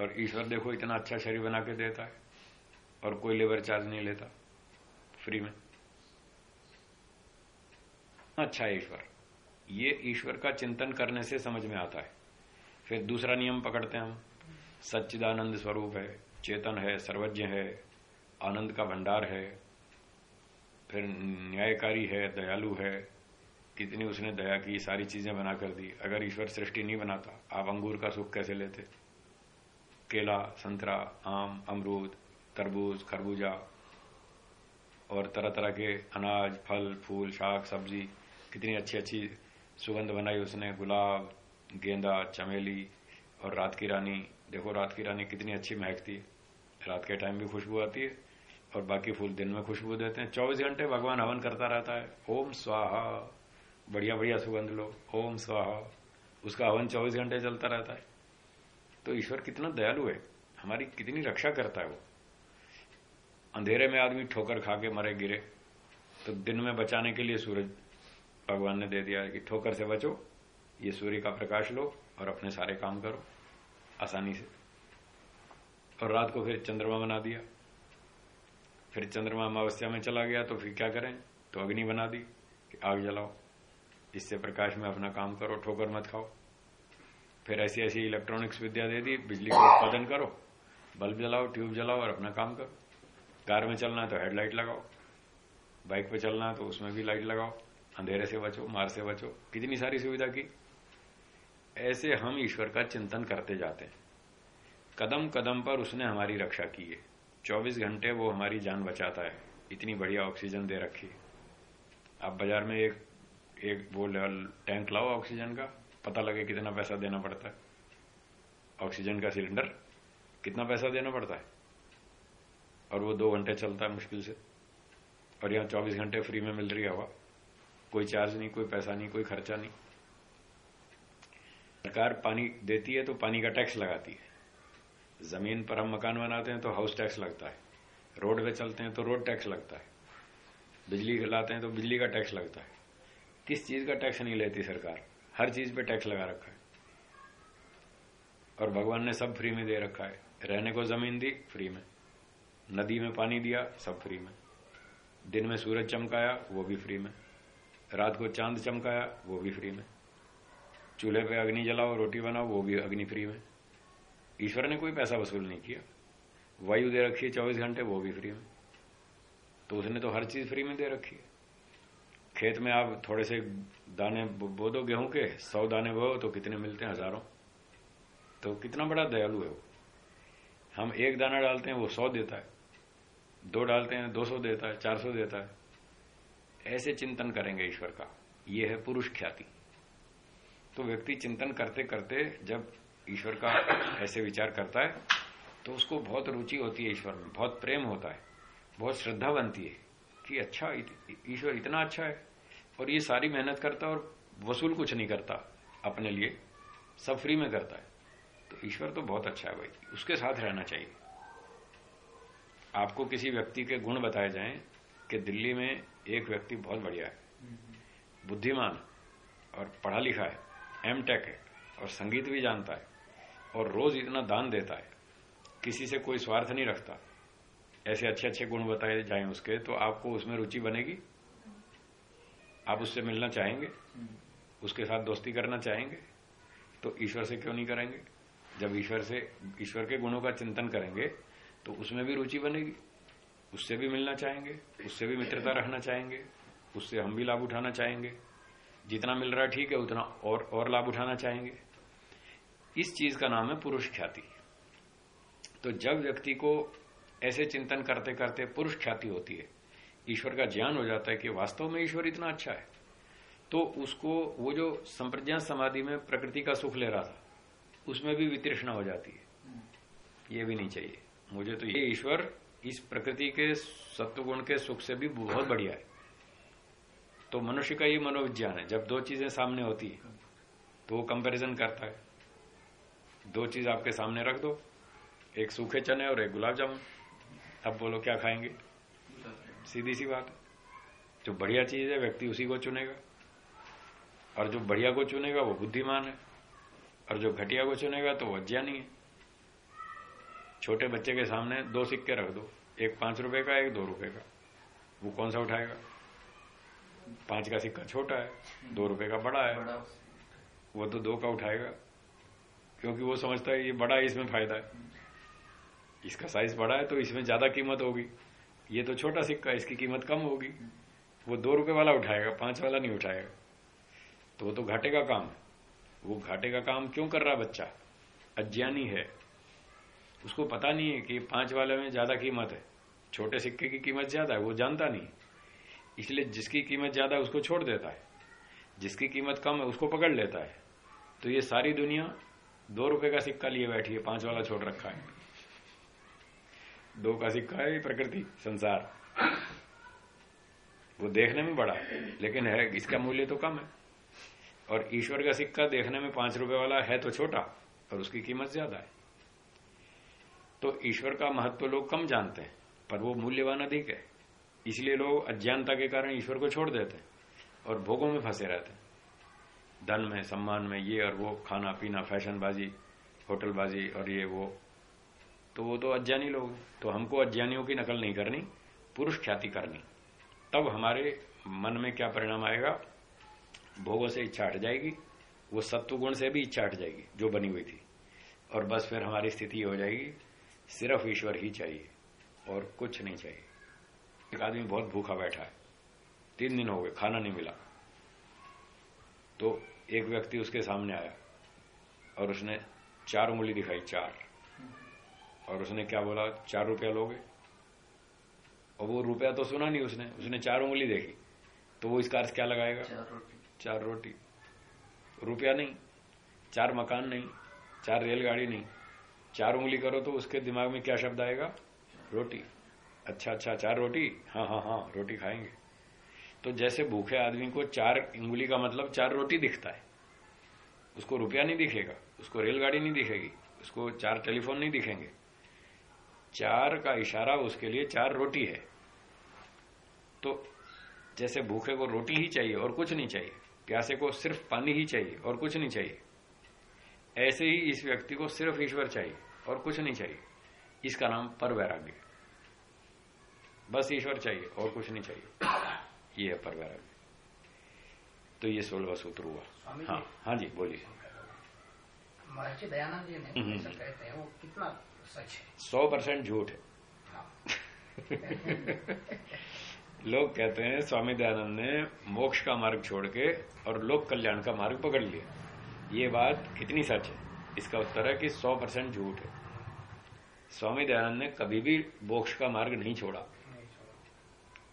और ईश्वर देखो, इतना अच्छा शरीर बना के देता है। और कोई लेबर चार्ज नहीं लेता। फ्री में। अच्छा ईश्वर। ये ईश्वर का चिंतन करने से समझ में आता है। फिर दूसरा नियम पकड़ते हैं हम। सच्चिदानंद स्वरूप है, चेतन है, सर्वज्ञ है, आनंद का भंडार है। फिर न्यायकारी है, दयालु है। कितनी उसने दया की, सारी चीज़ें बना कर दी। अगर ईश्वर सृष्टि नहीं बनाता, आप अंगूर का सुख कैसे लेते? केला, संतरा, आम, अमरूद, तरबूज, खरबूजा और तरह तरह के अनाज, फल, फूल, शाक, सब्ज़ी। कितनी अच्छी अच्छी सुगंध बनाई उसने, गुलाब, गेंदा, चमेली और रात की रानी। देखो रात की रानी कितनी अच्छी महकती है रात के टाइम भी खुशबू आती है और बाकी फूल दिन में खुशबू देते हैं। चौबीस घंटे भगवान हवन करता रहता है। ओम स्वाहा। बढ़िया बढ़िया सुगंध लो। ओम स्वाहा। उसका हवन चौबीस घंटे चलता रहता है। तो ईश्वर कितना दयालु है। हमारी कितनी रक्षा करता है वो। अंधेरे में आदमी ठोकर खा के मरे गिरे। तो दिन में बचाने के लिए सूरज भगवान ने दे दिया कि ठोकर से बचो, ये सूर्य का प्रकाश लो और अपने सारे काम करो, आसानी से। और रात को फिर चंद्रमा बना दिया। फिर चंद्रमा अमावस्या में चला गया तो फिर क्या करें? तो अग्नि बना दी कि आग जलाओ। इससे प्रकाश में अपना काम करो, ठोकर मत खाओ। फिर ऐसी ऐसी इलेक्ट्रॉनिक्स विद्या दे दी, बिजली का उत्पादन करो, बल्ब जलाओ ट्यूब जलाओ और अपना काम करो। कार में चलना है तो हेडलाइट लगाओ। बाइक पे चलना है तो उसमें भी लाइट लगाओ। अंधेरे से बचो, मार से बचो, कितनी सारी सुविधा की? ऐसे हम ईश्वर का चिंतन करते जाते हैं। कदम कदम पर उसने हमारी रक्षा की है। चौबीस घंटे वो हमारी जान बचाता है। इतनी बढ़िया ऑक्सीजन दे रखी आप बाज़ार में एक एक वो टैंक लाओ ऑक्सीजन का, पता लगे कितना पैसा देना पड़ता है। ऑक्सीजन का सिलेंडर कितना पैसा देना पड़ता है? और वो दो घंटे चलता है मुश्किल से। और यहाँ चौबीस घंटे फ्री में मिल रही हवा। कोई चार्ज नहीं, कोई पैसा नहीं, कोई खर्चा नहीं। सरकार पानी देती है तो पानी का टैक्स लगाती है। ज़मीन पर हम मकान बनाते हैं तो हाउस टैक्स लगता है। रोड पे चलते हैं तो रोड टैक्स लगता है। बिजली लाते हैं तो बिजली का टैक्स लगता है। किस चीज़ का टैक्स नहीं लेती सरकार? हर चीज़ पे टैक्स लगा रखा है। और भगवान ने सब फ्री में दे रखा है। रहने को ज़मीन दी, फ्री में। नदी में पानी दिया, सब फ्री में। दिन में सूरज चमकाया, वो भी फ्री में। रात को चाँद चमकाया, वो भी फ्री में। चूल्हे पे अग्नि जलाओ, रोटी बनाओ, वो भी अग्नि फ्री में। ईश्वर ने कोई पैसा वसूल नहीं किया। वायु दे रखी है चौबीस घंटे, वो भी फ्री में। तो उसने तो हर चीज़ फ्री में दे रखी है। खेत में आप थोड़े से दाने बो दो गेहूँ के, सौ दाने बो तो कितने मिलते हैं? हज़ारों। तो कितना बड़ा दयालु है वो। हम एक दाना डालते हैं, वो सौ देता है। दो डालते हैं, दो सौ देता है, चार सौ देता है। ऐसे चिंतन करेंगे ईश्वर का। ये है पुरुष ख्याति। तो व्यक्ति चिंतन करते करते जब ईश्वर का ऐसे विचार करता है तो उसको बहुत रुचि होती है ईश्वर में, बहुत प्रेम होता है, बहुत श्रद्धा बनती है कि अच्छा ईश्वर इतना अच्छा है और ये सारी मेहनत करता है और वसूल कुछ नहीं करता अपने लिए, सब फ्री में करता है। तो ईश्वर तो बहुत अच्छा है भाई, उसके साथ रहना चाहिए। आपको किसी व्यक्ति के गुण बताए जाएँ कि दिल्ली में एक व्यक्ति बहुत बढ़िया है। बुद्धिमान और पढ़ा लिखा है एम टेक है और संगीत भी जानता है और रोज इतना दान देता है। किसी से कोई स्वार्थ नहीं रखता। ऐसे अच्छे अच्छे गुण बताए जाएँ उसके तो आपको उसमें रुचि बनेगी। आप उससे मिलना चाहेंगे, उसके साथ दोस्ती करना चाहेंगे तो ईश्वर से क्यों नहीं करेंगे? जब ईश्वर से, ईश्वर के गुणों का चिंतन करेंगे तो उसमें भी रुचि बनेगी। उससे भी मिलना चाहेंगे, उससे भी मित्रता रखना चाहेंगे, उससे हम भी लाभ उठाना चाहेंगे। जितना मिल रहा है ठीक है, उतना और और लाभ उठाना चाहेंगे। इस चीज़ का नाम है पुरुष ख्याति। तो जब व्यक्ति को ऐसे चिंतन करते करते पुरुष ख्याति होती है, ईश्वर का ज्ञान हो जाता है कि वास्तव में ईश्वर इतना अच्छा है तो उसको वो जो संप्रज्ञा समाधि में प्रकृति का सुख ले रहा था, उसमें भी वितृष्णा हो जाती है। ये भी नहीं चाहिए। मुझे तो ये ईश्वर इस प्रकृति के सत्वगुण के सुख से भी बहुत बढ़िया है। तो मनुष्य का ये मनोविज्ञान है, जब दो चीज़ें सामने होती है तो वो कंपैरिजन करता है। दो चीज़ आपके सामने रख दो, एक सूखे चने और एक गुलाब जामुन। अब बोलो क्या खाएँगे? सीधी सी बात जो बढ़िया चीज़ है, व्यक्ति उसी को चुनेगा। और जो बढ़िया को चुनेगा, वो बुद्धिमान है। और जो घटिया को चुनेगा तो वो अज्ञानी है। छोटे बच्चे के सामने दो सिक्के रख दो। एक पाँच रुपए का एक दो रुपए का। वो कौन सा उठाएगा? पाँच का सिक्का छोटा है दो रुपए का बड़ा है। वो तो दो का उठाएगा क्योंकि वो समझता है ये बड़ा है इसमें फ़ायदा है। इसका साइज़ बड़ा है तो इसमें ज़्यादा कीमत होगी। ये तो छोटा सिक्का है इसकी कीमत कम होगी। वो दो रुपए वाला उठाएगा पाँच वाला नहीं उठाएगा। तो वो तो घाटे का काम है। वो घाटे का काम क्यों कर रहा बच्चा? अज्ञानी है। उसको पता नहीं है कि पाँच वाले में ज़्यादा कीमत है। छोटे सिक्के की कीमत ज़्यादा है, वो जानता नहीं। इसलिए जिसकी कीमत ज़्यादा है, उसको छोड़ देता है। जिसकी कीमत कम है, उसको पकड़ लेता है। तो ये सारी दुनिया दो रुपए का सिक्का लिए बैठी है, पाँच वाला छोड़ रखा है। दो का सिक्का है प्रकृति, संसार। वो देखने में बड़ा है, लेकिन है, इसका मूल्य तो कम है। और ईश्वर का सिक्का देखने में पाँच रुपए वाला है तो छोटा और उसकी कीमत ज़्यादा है। तो ईश्वर का महत्व लोग कम जानते हैं, पर वो मूल्यवान अधिक है। इसलिए लोग अज्ञानता के कारण ईश्वर को छोड़ देते हैं और भोगों में फंसे रहते हैं। धन में, सम्मान में ये और वो, खाना, पीना, फैशनबाजी, होटलबाजी और ये वो तो वो तो अज्ञानी लोग हैं। तो हमको अज्ञानियों की नकल नहीं करनी, पुरुष ख्याति करनी। तब हमारे मन में क्या परिणाम आएगा? भोगों से इच्छा हट जाएगी, वो सत्व गुण से भी इच्छा हट जाएगी, जो बनी हुई थी। और बस फिर हमारी स्थिति हो जाएगी सिर्फ़ ईश्वर ही चाहिए और कुछ नहीं चाहिए। एक आदमी बहुत भूखा बैठा है। तीन दिन हो गए खाना नहीं मिला। तो एक व्यक्ति उसके सामने आया और उसने चार उंगली दिखाई चार। और उसने क्या बोला चार रुपया लोगे? और वो रुपया तो सुना नहीं उसने। उसने चार उंगली देखी। तो वो इसका अर्थ क्या लगाएगा? चार रोटी। चार रोटी। रुपया नहीं चार मकान नहीं चार रेलगाड़ी नहीं चार उंगली करो तो उसके दिमाग में क्या शब्द आएगा? रोटी। अच्छा अच्छा चार रोटी? हाँ हाँ हाँ रोटी खाएँगे। तो जैसे भूखे आदमी को चार उंगली का मतलब चार रोटी दिखता है। उसको रुपया नहीं दिखेगा, उसको रेलगाड़ी नहीं दिखेगी, उसको चार टेलीफोन नहीं दिखेंगे। चार का इशारा उसके लिए चार रोटी है। तो जैसे भूखे को रोटी ही चाहिए और कुछ नहीं चाहिए, प्यासे को सिर्फ़ पानी ही चाहिए और कुछ नहीं चाहिए। ऐसे ही इस व्यक्ति को सिर्फ़ ईश्वर चाहिए और कुछ नहीं चाहिए। इसका नाम पर वैराग्य बस ईश्वर चाहिए और कुछ नहीं चाहिए। ये है पर वैराग्य तो ये सोलवा सूत्र हुआ। हाँ हाँ जी बोलिए। महर्षि दयानंद जी ने हम्म। कहते हैं वो कितना सच है। सौ परसेंट झूठ है। हाँ। लोग कहते हैं स्वामी दयानंद ने मोक्ष का मार्ग छोड़ के और लोक कल्याण का मार्ग पकड़ लिया। ये बात कितनी सच है। इसका उत्तर है कि सौ परसेंट झूठ है। स्वामी दयानंद ने कभी भी मोक्ष का मार्ग नहीं छोड़ा।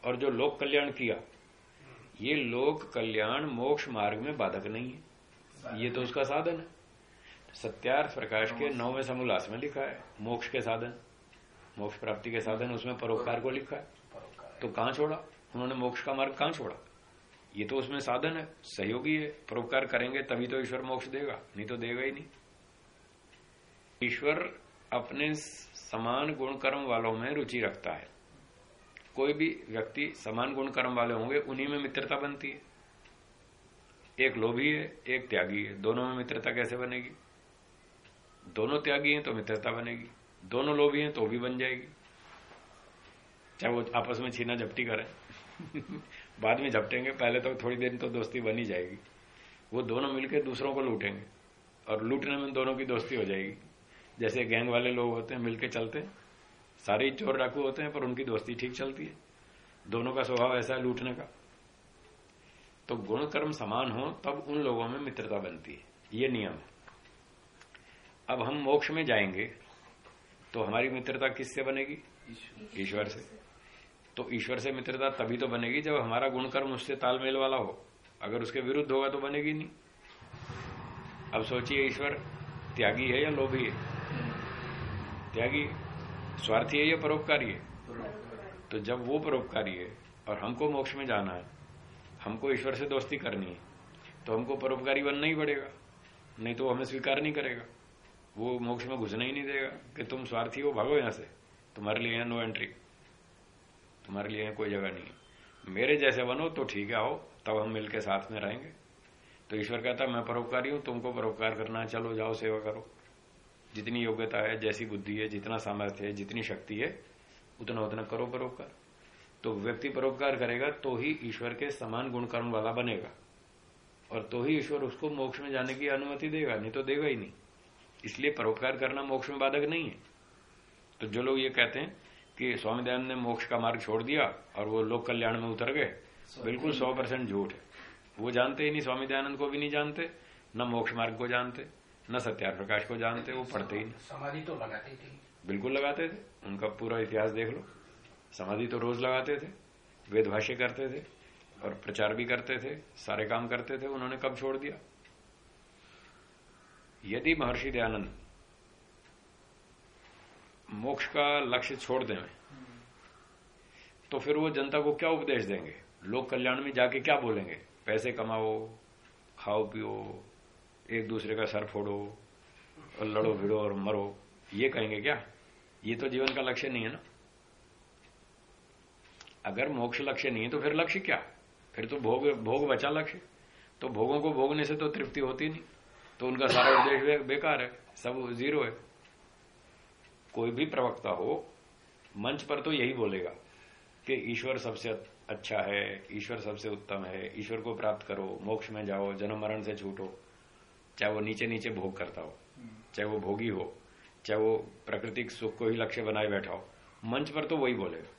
और जो लोक कल्याण किया, ये लोक कल्याण मोक्ष मार्ग में बाधक नहीं है। ये तो उसका साधन है। सत्यार्थ प्रकाश के नौवें समोल्लास में लिखा है, मोक्ष के साधन। मोक्ष प्राप्ति के साधन, उसमें परोपकार को लिखा है। तो कहाँ छोड़ा? उन्होंने मोक्ष का मार्ग कहाँ छोड़ा? ये तो उसमें साधन है, सहयोगी है, परोपकार करेंगे तभी तो ईश्वर मोक्ष देगा, नहीं तो देगा ही नहीं। ईश्वर अपने समान गुण कर्म वालों में रुचि रखता है। कोई भी व्यक्ति समान गुण कर्म वाले होंगे, उन्हीं में मित्रता बनती है। एक लोभी है, एक त्यागी है, दोनों में मित्रता कैसे बनेगी? दोनों त्यागी हैं तो मित्रता बनेगी, दोनों लोभी हैं तो भी बन जाएगी। चाहे वो आपस में छीना झपटी करें। बाद में झपटेंगे पहले तो थोड़ी देर तो दोस्ती बनी जाएगी। वो दोनों मिलकर दूसरों को लूटेंगे और लूटने में दोनों की दोस्ती हो जाएगी। जैसे गैंग वाले लोग होते हैं मिलकर चलते हैं। सारे ही चोर डाकू होते हैं पर उनकी दोस्ती ठीक चलती है। दोनों का स्वभाव ऐसा है लूटने का। तो गुण कर्म समान हो तब उन लोगों में मित्रता बनती है। ये नियम है। अब हम मोक्ष में जाएँगे तो हमारी मित्रता किससे बनेगी? ईश्वर से। तो ईश्वर से मित्रता तभी तो बनेगी जब हमारा गुणकर्म उससे तालमेल वाला हो। अगर उसके विरुद्ध होगा तो बनेगी नहीं। अब सोचिए, ईश्वर त्यागी है या लोभी है? त्यागी स्वार्थी है या परोपकारी है? तो जब वो परोपकारी है और हमको मोक्ष में जाना है, हमको ईश्वर से दोस्ती करनी है तो हमको परोपकारी बनना ही पड़ेगा। नहीं तो हमें स्वीकार नहीं करेगा। वो मोक्ष में घुसना ही नहीं देगा कि तुम स्वार्थी हो, भागो यहाँ से। तुम्हारे लिए यहाँ नो एंट्री तुम्हारे लिए कोई जगह नहीं है। मेरे जैसे बनो तो ठीक है, आओ, तब हम मिलकर साथ में रहेंगे। तो ईश्वर कहता, मैं परोपकारी हूँ, तुमको परोपकार करना है, चलो जाओ, सेवा करो। जितनी योग्यता है, जैसी बुद्धि है, जितना सामर्थ्य है, जितनी शक्ति है, उतना उतना करो परोपकार। तो व्यक्ति परोपकार करेगा तो ही ईश्वर के समान गुण कर्म वाला बनेगा। और तो ही ईश्वर उसको मोक्ष में जाने की अनुमति देगा, नहीं तो देगा ही नहीं। इसलिए परोपकार करना मोक्ष में बाधक नहीं है। तो जो लोग ये कहते हैं कि स्वामी दयानंद ने मोक्ष का मार्ग छोड़ दिया और वो लोक कल्याण में उतर गए। बिल्कुल सौ परसेंट झूठ है। वो जानते ही नहीं स्वामी दयानंद को भी नहीं जानते न मोक्ष मार्ग को जानते न सत्यार प्रकाश को जानते वो पढ़ते ही नहीं। समाधि तो लगाती थी। बिल्कुल लगाते थे। उनका पूरा इतिहास देख लो। समाधि तो रोज लगाते थे वेद भाष्य करते थे और प्रचार भी करते थे सारे काम करते थे उन्होंने कब छोड़ दिया? यदि महर्षि दयानंद मोक्ष का लक्ष्य छोड़ दें। तो फिर वो जनता को क्या उपदेश देंगे? लोक कल्याण में जाके क्या बोलेंगे? पैसे कमाओ, खाओ, पियो, एक दूसरे का सर फोड़ो और लड़ो, भिड़ो और मरो। ये कहेंगे क्या? ये तो जीवन का लक्ष्य नहीं है ना? अगर मोक्ष लक्ष्य नहीं है तो फिर लक्ष्य क्या? फिर तो भोग भोग बचा लक्ष्य। तो भोगों को भोगने से तो तृप्ति होती नहीं। तो उनका सारा उद्देश्य बेकार है, सब ज़ीरो है। कोई भी प्रवक्ता हो, मंच पर तो यही बोलेगा कि ईश्वर सबसे अच्छा है, ईश्वर सबसे उत्तम है, ईश्वर को प्राप्त करो, मोक्ष में जाओ, जन्म मरण से छूटो। चाहे वो नीचे नीचे भोग करता हो, चाहे वो भोगी हो, चाहे वो प्राकृतिक सुख को ही लक्ष्य बनाए बैठा हो, मंच पर तो वही बोलेगा।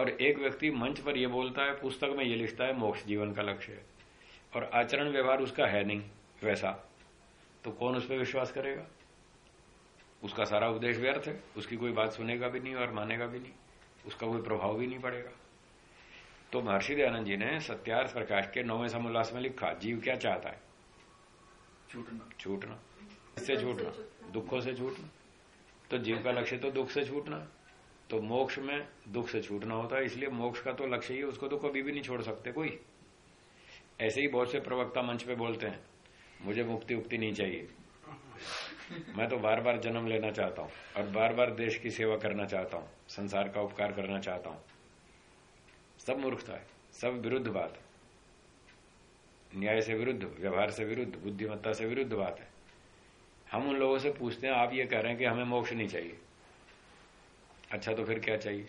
और एक व्यक्ति मंच पर यह बोलता है, पुस्तक में ये लिखता है, मोक्ष जीवन का लक्ष्य है। और आचरण व्यवहार उसका है नहीं, वैसा। तो कौन उस पर विश्वास करेगा? उसका सारा उपदेश व्यर्थ है उसकी कोई बात सुनेगा भी नहीं और मानेगा भी नहीं उसका कोई प्रभाव भी नहीं पड़ेगा। तो महर्षि दयानंद जी ने सत्यार्थ प्रकाश के नौवें समोल्लास में लिखा जीव क्या चाहता है? छूटना। छूटना। इससे छूटना? दुखों से छूटना। तो जीव का लक्ष्य तो दुख से छूटना। तो मोक्ष में दुख से छूटना होता है इसलिए मोक्ष का तो लक्ष्य ही है उसको तो कभी भी नहीं छोड़ सकते कोई। ऐसे ही बहुत से प्रवक्ता मंच पे बोलते हैं मुझे मुक्ति उक्ति नहीं चाहिए। मैं तो बार बार जन्म लेना चाहता हूँ और बार बार देश की सेवा करना चाहता हूँ संसार का उपकार करना चाहता हूँ। सब मूर्खता है सब विरुद्ध बात है। न्याय से विरुद्ध व्यवहार से विरुद्ध बुद्धिमत्ता से विरुद्ध बात है। हम उन लोगों से पूछते हैं आप ये कह रहे हैं कि हमें मोक्ष नहीं चाहिए। अच्छा तो फिर क्या चाहिए?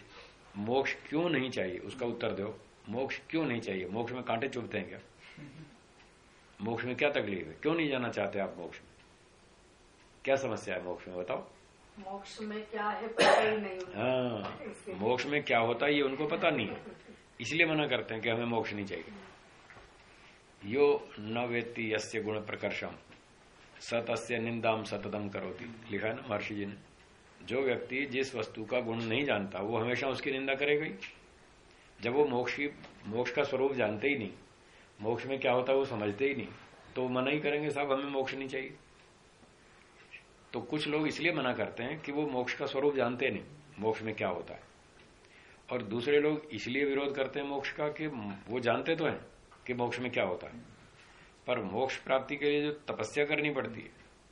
मोक्ष क्यों नहीं चाहिए? उसका उत्तर दो। मोक्ष क्यों नहीं चाहिए? मोक्ष में कांटे चुभते हैं क्या? मोक्ष में क्या तकलीफ़ है? क्यों नहीं जाना चाहते आप मोक्ष में? क्या समस्या है मोक्ष में बताओ? मोक्ष में क्या है पता ही नहीं। हाँ मोक्ष में क्या होता है ये उनको पता नहीं है। इसलिए मना करते हैं कि हमें मोक्ष नहीं चाहिए। यो न वेत्ति यस्य गुण प्रकर्षम सतस्य निंदाम सततम करोती। लिखा है ना महर्षि जी ने? जो व्यक्ति जिस वस्तु का गुण नहीं जानता वो हमेशा उसकी निंदा करेगा ही। जब वो मोक्ष की मोक्ष का स्वरूप जानते ही नहीं मोक्ष में क्या होता है वो समझते ही नहीं तो मना ही करेंगे साहब हमें मोक्ष नहीं चाहिए। तो कुछ लोग इसलिए मना करते हैं कि वो मोक्ष का स्वरूप जानते नहीं, मोक्ष में क्या होता है। और दूसरे लोग इसलिए विरोध करते हैं मोक्ष का कि वो जानते तो हैं कि मोक्ष में क्या होता है। पर मोक्ष प्राप्ति के लिए जो तपस्या करनी पड़ती है,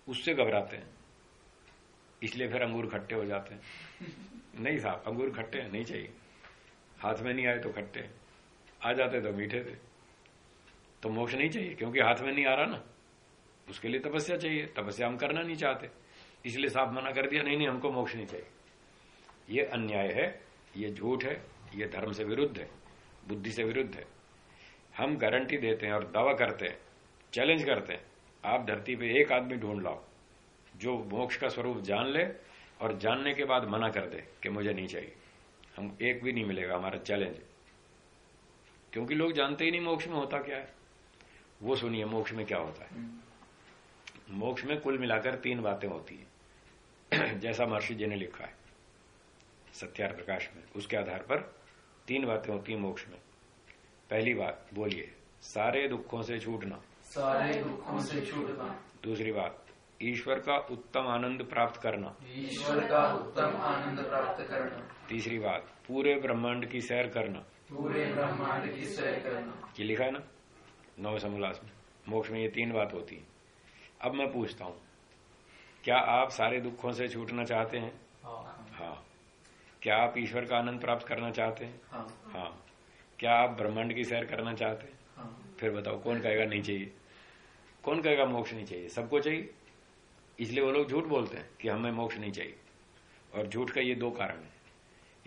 उससे घबराते हैं। इसलिए फिर अंगूर खट्टे हो जाते हैं। नहीं साहब, अंगूर खट्टे हैं, नहीं चाहिए। हाथ में नहीं आए तो खट्टे आ जाते तो मीठे थे। तो मोक्ष नहीं चाहिए, क्योंकि हाथ में नहीं आ रहा ना। उसके लिए तपस्या चाहिए, तपस्या हम करना नहीं चाहते। इसलिए साफ़ मना कर दिया नहीं नहीं हमको मोक्ष नहीं चाहिए। ये अन्याय है ये झूठ है ये धर्म से विरुद्ध है बुद्धि से विरुद्ध है। हम गारंटी देते हैं और दावा करते हैं चैलेंज करते हैं आप धरती पे एक आदमी ढूंढ लाओ जो मोक्ष का स्वरूप जान ले और जानने के बाद मना कर दे कि मुझे नहीं चाहिए। हम एक भी नहीं मिलेगा हमारा चैलेंज। क्योंकि लोग जानते ही नहीं मोक्ष में होता क्या है। वो सुनिए मोक्ष में क्या होता है। मोक्ष में कुल मिलाकर तीन बातें होती है। जैसा महर्षि जी ने लिखा है सत्यार प्रकाश में उसके आधार पर तीन बातें होती हैं मोक्ष में। पहली बात बोलिए सारे दुखों से छूटना। सारे दुखों से छूटना। दूसरी बात ईश्वर का उत्तम आनंद प्राप्त करना। ईश्वर का उत्तम आनंद प्राप्त करना। तीसरी बात पूरे ब्रह्मांड की सैर करना। पूरे ब्रह्मांड की सैर करना। ये लिखा है ना नौ समोल्लास में। मोक्ष में ये तीन बात होती है। अब मैं पूछता हूँ क्या आप सारे दुखों से छूटना चाहते हैं? हाँ। क्या आप ईश्वर का आनंद प्राप्त करना चाहते हैं? हाँ। हाँ। क्या आप ब्रह्मांड की सैर करना चाहते हैं? हाँ। फिर बताओ कौन कहेगा नहीं चाहिए? कौन कहेगा मोक्ष नहीं चाहिए? सबको चाहिए? इसलिए वो लोग झूठ बोलते हैं कि हमें मोक्ष नहीं चाहिए। और झूठ का ये दो कारण है।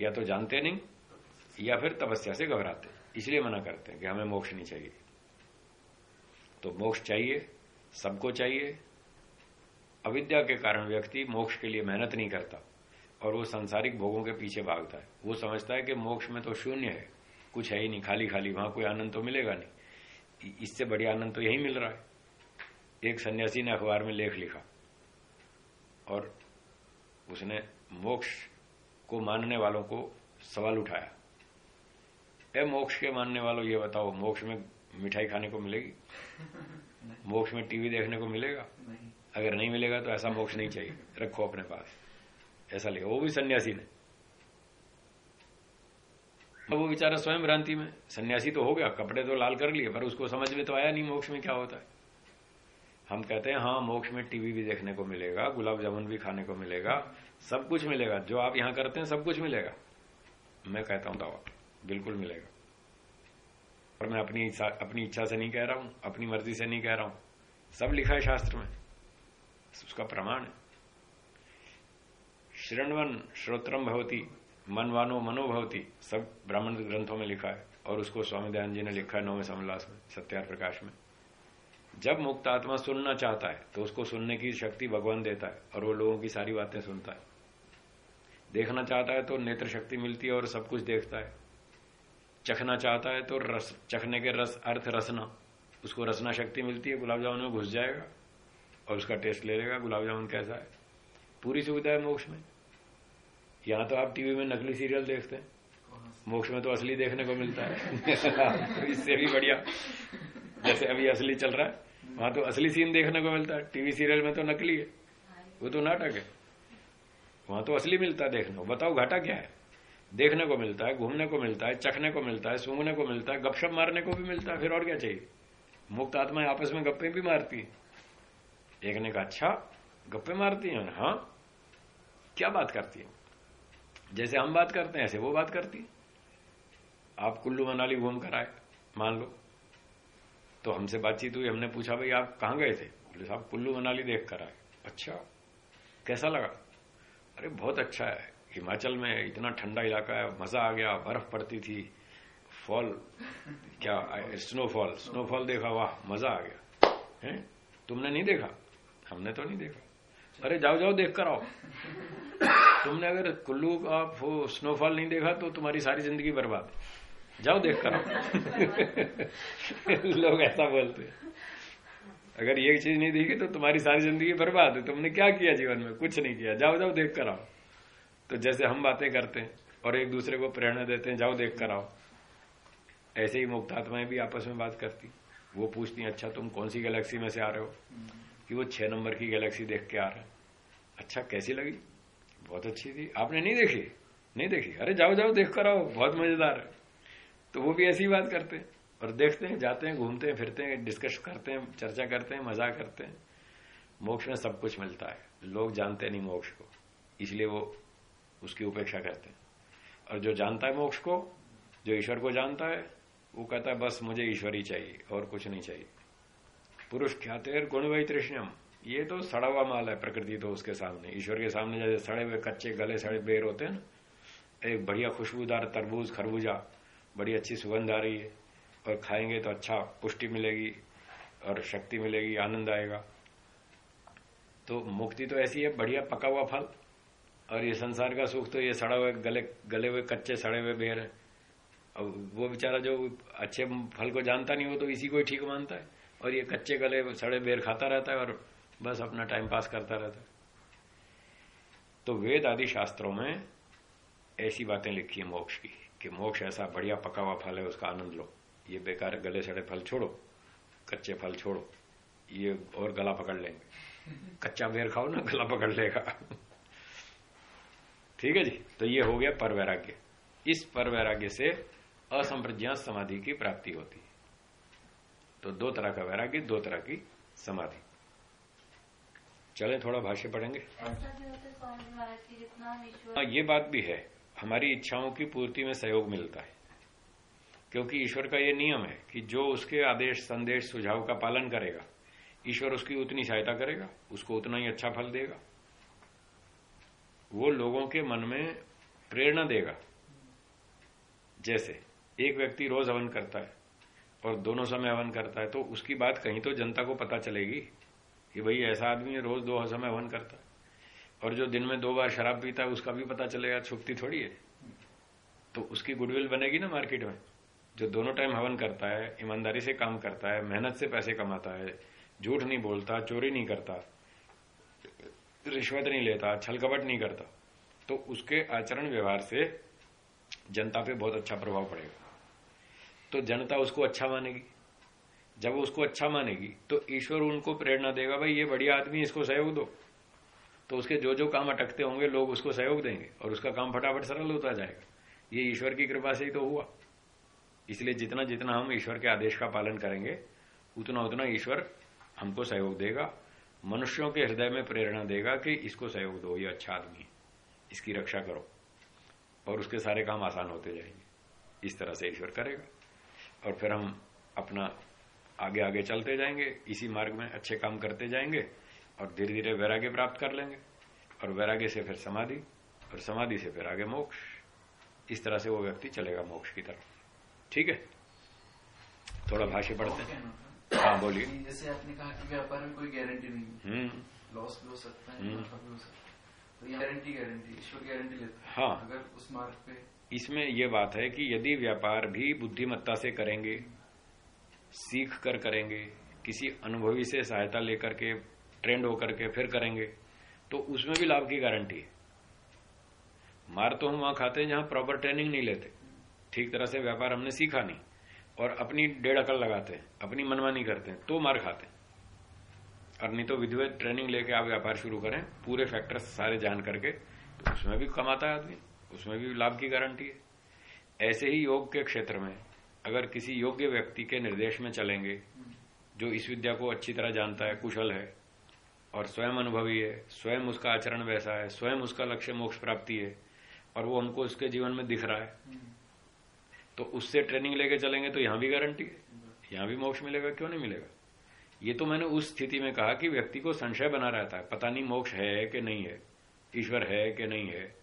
या तो जानते नहीं या फिर तपस्या से घबराते इसलिए मना करते हैं कि हमें मोक्ष नहीं चाहिए। तो मोक्ष चाहिए सबको चाहिए अविद्या के कारण व्यक्ति मोक्ष के लिए मेहनत नहीं करता और वो सांसारिक भोगों के पीछे भागता है। वो समझता है कि मोक्ष में तो शून्य है कुछ है ही नहीं खाली खाली वहाँ कोई आनंद तो मिलेगा नहीं। इससे बढ़िया आनंद तो यही मिल रहा है। एक सन्यासी ने अखबार में लेख लिखा और उसने मोक्ष को मानने वालों को सवाल उठाया। ए मोक्ष के मानने वालों ये बताओ मोक्ष में मिठाई खाने को मिलेगी? मोक्ष में टीवी देखने को मिलेगा? अगर नहीं मिलेगा तो ऐसा मोक्ष नहीं चाहिए। रखो अपने पास। ऐसा लिखा वो भी सन्यासी ने। अब वो बेचारा स्वयं भ्रांति में। सन्यासी तो हो गया। कपड़े तो लाल कर लिए, पर उसको समझ में तो आया नहीं मोक्ष में क्या होता है। हम कहते हैं हाँ मोक्ष में टीवी भी देखने को मिलेगा, गुलाब जामुन भी खाने को मिलेगा, सब कुछ मिलेगा। जो आप यहाँ करते हैं, सब कुछ मिलेगा। मैं कहता हूँ, दावा। बिल्कुल मिलेगा। और मैं अपनी अपनी इच्छा से नहीं कह रहा हूँ, अपनी मर्ज़ी से नहीं कह रहा हूँ। सब लिखा है शास्त्र में। उसका प्रमाण है। श्रृणवन श्रोत्रम भवती, मनवानो मनोभवती सब ब्राह्मण ग्रंथों में लिखा है, और उसको स्वामी दयान जी ने लिखा है नौवे समलास में, सत्यार प्रकाश में। जब मुक्त आत्मा सुनना चाहता है तो उसको सुनने की शक्ति भगवान देता है, और वो लोगों की सारी बातें सुनता है। देखना चाहता है तो नेत्र शक्ति मिलती है और सब कुछ देखता है। चखना चाहता है तो रस, चखने के रस, अर्थ रसना, उसको रसना शक्ति मिलती है, गुलाब जामुन में घुस जाएगा। और उसका टेस्ट ले लेगा, गुलाब जामुन कैसा है। पूरी सुविधा है मोक्ष में। यहाँ तो आप टीवी में नकली सीरियल देखते हैं। मोक्ष में तो असली देखने को मिलता है। तो इससे भी बढ़िया। जैसे अभी असली चल रहा है, वहाँ तो असली सीन देखने को मिलता है। टीवी सीरियल में तो नकली है। वो तो नाटक है। वहाँ तो असली मिलता है देखने को। बताओ घाटा क्या है? देखने को मिलता है, घूमने को मिलता है, चखने को मिलता है, सूंघने को मिलता है, गपशप मारने को भी मिलता है, फिर और क्या चाहिए? मुक्त आत्माएँ आपस में गप्पे भी मारती एक ने कहा अच्छा गप्पे मारती है हाँ? क्या बात करती है? जैसे हम बात करते हैं, ऐसे वो बात करती है। आप कुल्लू मनाली घूम कर आए, मान लो। तो हमसे बातचीत हुई, हमने पूछा, भाई, आप कहाँ गए थे? बोले, साहब, कुल्लू मनाली देख कर आए। अच्छा कैसा लगा? अरे, बहुत अच्छा है। हिमाचल में इतना ठंडा इलाका है, मज़ा आ गया, बर्फ़ पड़ती थी, फॉल, क्या, स्नोफॉल स्नोफॉल देखा, वाह, मज़ा आ गया, है? तुमने नहीं देखा? हमने तो नहीं देखा। अरे, जाओ जाओ, देख कर आओ। तुमने अगर कुल्लू का स्नोफॉल नहीं देखा तो तुम्हारी सारी ज़िंदगी बर्बाद। जाओ, देख कर आओ। लोग ऐसा बोलते हैं। अगर ये चीज़ नहीं देखी तो तुम्हारी सारी ज़िंदगी बर्बाद है। तुमने क्या किया जीवन में? कुछ नहीं किया। जाओ जाओ, देख कर आओ। तो जैसे हम बातें करते हैं और एक दूसरे को प्रेरणा देते हैं, जाओ, देख कर आओ। ऐसे ही मुक्त आत्माएँ भी आपस में बात करती। वो पूछती अच्छा तुम कौन सी गैलेक्सी में से आ रहे हो? कि वो छह नंबर की गैलेक्सी देख के आ रहे हैं। अच्छा कैसी लगी? बहुत अच्छी थी। आपने नहीं देखी? नहीं देखी? अरे, जाओ जाओ, देख कर आओ। बहुत मज़ेदार है। तो वो भी ऐसी बात करते हैं। और देखते हैं, जाते हैं, घूमते हैं, फिरते हैं, डिस्कस करते हैं, चर्चा करते हैं मज़ा करते हैं। मोक्ष में सब कुछ मिलता है। लोग जानते नहीं मोक्ष को। इसलिए वो उसकी उपेक्षा करते हैं। और जो जानता है मोक्ष को, जो ईश्वर को जानता है, वो कहता है, बस मुझे ईश्वर ही चाहिए, और कुछ नहीं चाहिए। पुरुष ख्यातेर गुण वही तृष्णम ये तो सड़ा हुआ माल है प्रकृति तो उसके सामने। ईश्वर के सामने जैसे सड़े हुए कच्चे गले, सड़े बेर होते हैं ना। एक बढ़िया खुशबूदार तरबूज, खरबूजा, बड़ी अच्छी सुगंध आ रही है। और खाएँगे तो अच्छा पुष्टि मिलेगी और शक्ति मिलेगी, आनंद आएगा। तो मुक्ति तो ऐसी है, बढ़िया पका हुआ फल। और ये संसार का सुख तो ये सड़ा हुए गले गले हुए कच्चे, सड़े हुए बेर है। और वो बेचारा जो अच्छे फल को जानता नहीं हो तो इसी को ही ठीक मानता है। और ये कच्चे गले सड़े बेर खाता रहता है और बस अपना टाइम पास करता रहता है। तो वेद आदि शास्त्रों में ऐसी बातें लिखी है मोक्ष की, कि मोक्ष ऐसा बढ़िया पका हुआ फल है, उसका आनंद लो। ये बेकार गले सड़े फल छोड़ो, कच्चे फल छोड़ो, ये और गला पकड़ लेंगे। कच्चा बेर खाओ ना, गला पकड़ लेगा। ठीक है जी? तो ये हो गया पर वैराग्य इस पर वैराग्य से असंप्रज्ञा समाधि की प्राप्ति होती तो दो तरह का वैराग्य दो तरह की समाधि। चले थोड़ा भाष्य पढ़ेंगे? हाँ ये बात भी है। हमारी इच्छाओं की पूर्ति में सहयोग मिलता है। क्योंकि ईश्वर का ये नियम है कि जो उसके आदेश संदेश सुझाव का पालन करेगा ईश्वर उसकी उतनी सहायता करेगा उसको उतना ही अच्छा फल देगा। वो लोगों के मन में प्रेरणा देगा। जैसे एक व्यक्ति रोज हवन करता है और दोनों समय हवन करता है तो उसकी बात कहीं तो जनता को पता चलेगी कि भाई ऐसा आदमी है, रोज दो समय हवन करता है। और जो दिन में दो बार शराब पीता है, उसका भी पता चलेगा छुपती थोड़ी है। तो उसकी गुडविल बनेगी ना मार्केट में, जो दोनों टाइम हवन करता है, ईमानदारी से काम करता है, मेहनत से पैसे कमाता है, झूठ नहीं बोलता, चोरी नहीं करता, रिश्वत नहीं लेता छल कपट नहीं करता तो उसके आचरण व्यवहार से जनता पे बहुत अच्छा प्रभाव पड़ेगा। तो जनता उसको अच्छा मानेगी। जब उसको अच्छा मानेगी तो ईश्वर उनको प्रेरणा देगा, भाई, ये बढ़िया आदमी इसको सहयोग दो। तो उसके जो जो काम अटकते होंगे, लोग उसको सहयोग देंगे और उसका काम फटाफट सरल होता जाएगा। ये ईश्वर की कृपा से ही तो हुआ। इसलिए जितना जितना हम ईश्वर के आदेश का पालन करेंगे, उतना उतना ईश्वर हमको सहयोग देगा, मनुष्यों के हृदय में प्रेरणा देगा कि इसको सहयोग दो, ये अच्छा आदमी इसकी रक्षा करो और उसके सारे काम आसान होते जाएँगे। इस तरह से ईश्वर करेगा। और फिर हम अपना आगे आगे चलते जाएँगे इसी मार्ग में अच्छे काम करते जाएँगे और धीरे धीरे वैराग्य प्राप्त कर लेंगे। और वैराग्य से फिर समाधि और समाधि से फिर आगे मोक्ष। इस तरह से वो व्यक्ति चलेगा मोक्ष की तरफ़। ठीक है? थोड़ा भाष्य पढ़ते हैं। हाँ बोलिए। जैसे आपने कहा कि व्यापार में कोई गारंटी नहीं हम्म। लॉस भी हो सकता है हम्म। भी हो सकता है। तो ये गारंटी गारंटी ईश्वर गारंटी लेता है। हाँ। अगर उस मार्ग पे इसमें यह बात है कि यदि व्यापार भी बुद्धिमत्ता से करेंगे, सीख कर करेंगे, किसी अनुभवी से सहायता लेकर के, ट्रेंड होकर के फिर करेंगे तो उसमें भी लाभ की गारंटी है। मार तो हम वहाँ खाते हैं जहाँ प्रॉपर ट्रेनिंग नहीं लेते। ठीक तरह से व्यापार हमने सीखा नहीं और अपनी डेढ़ अकल लगाते हैं, अपनी मनमानी करते हैं तो मार खाते हैं। और नहीं तो विधिवत ट्रेनिंग लेके आप व्यापार शुरू करें, पूरे फैक्टर्स सारे जान करके तो उसमें भी कमाता है आदमी। उसमें भी लाभ की गारंटी है। ऐसे ही योग के क्षेत्र में, अगर किसी योग्य व्यक्ति के निर्देश में चलेंगे, जो इस विद्या को अच्छी तरह जानता है, कुशल है, और स्वयं अनुभवी है, स्वयं उसका आचरण वैसा है, स्वयं उसका लक्ष्य मोक्ष प्राप्ति है, और वो हमको उसके जीवन में दिख रहा है तो उससे ट्रेनिंग लेके चलेंगे तो यहाँ भी गारंटी है। यहाँ भी मोक्ष मिलेगा, क्यों नहीं मिलेगा? ये तो मैंने उस स्थिति में कहा कि व्यक्ति को संशय बना रहता है, पता नहीं मोक्ष है कि नहीं है, ईश्वर है कि नहीं है।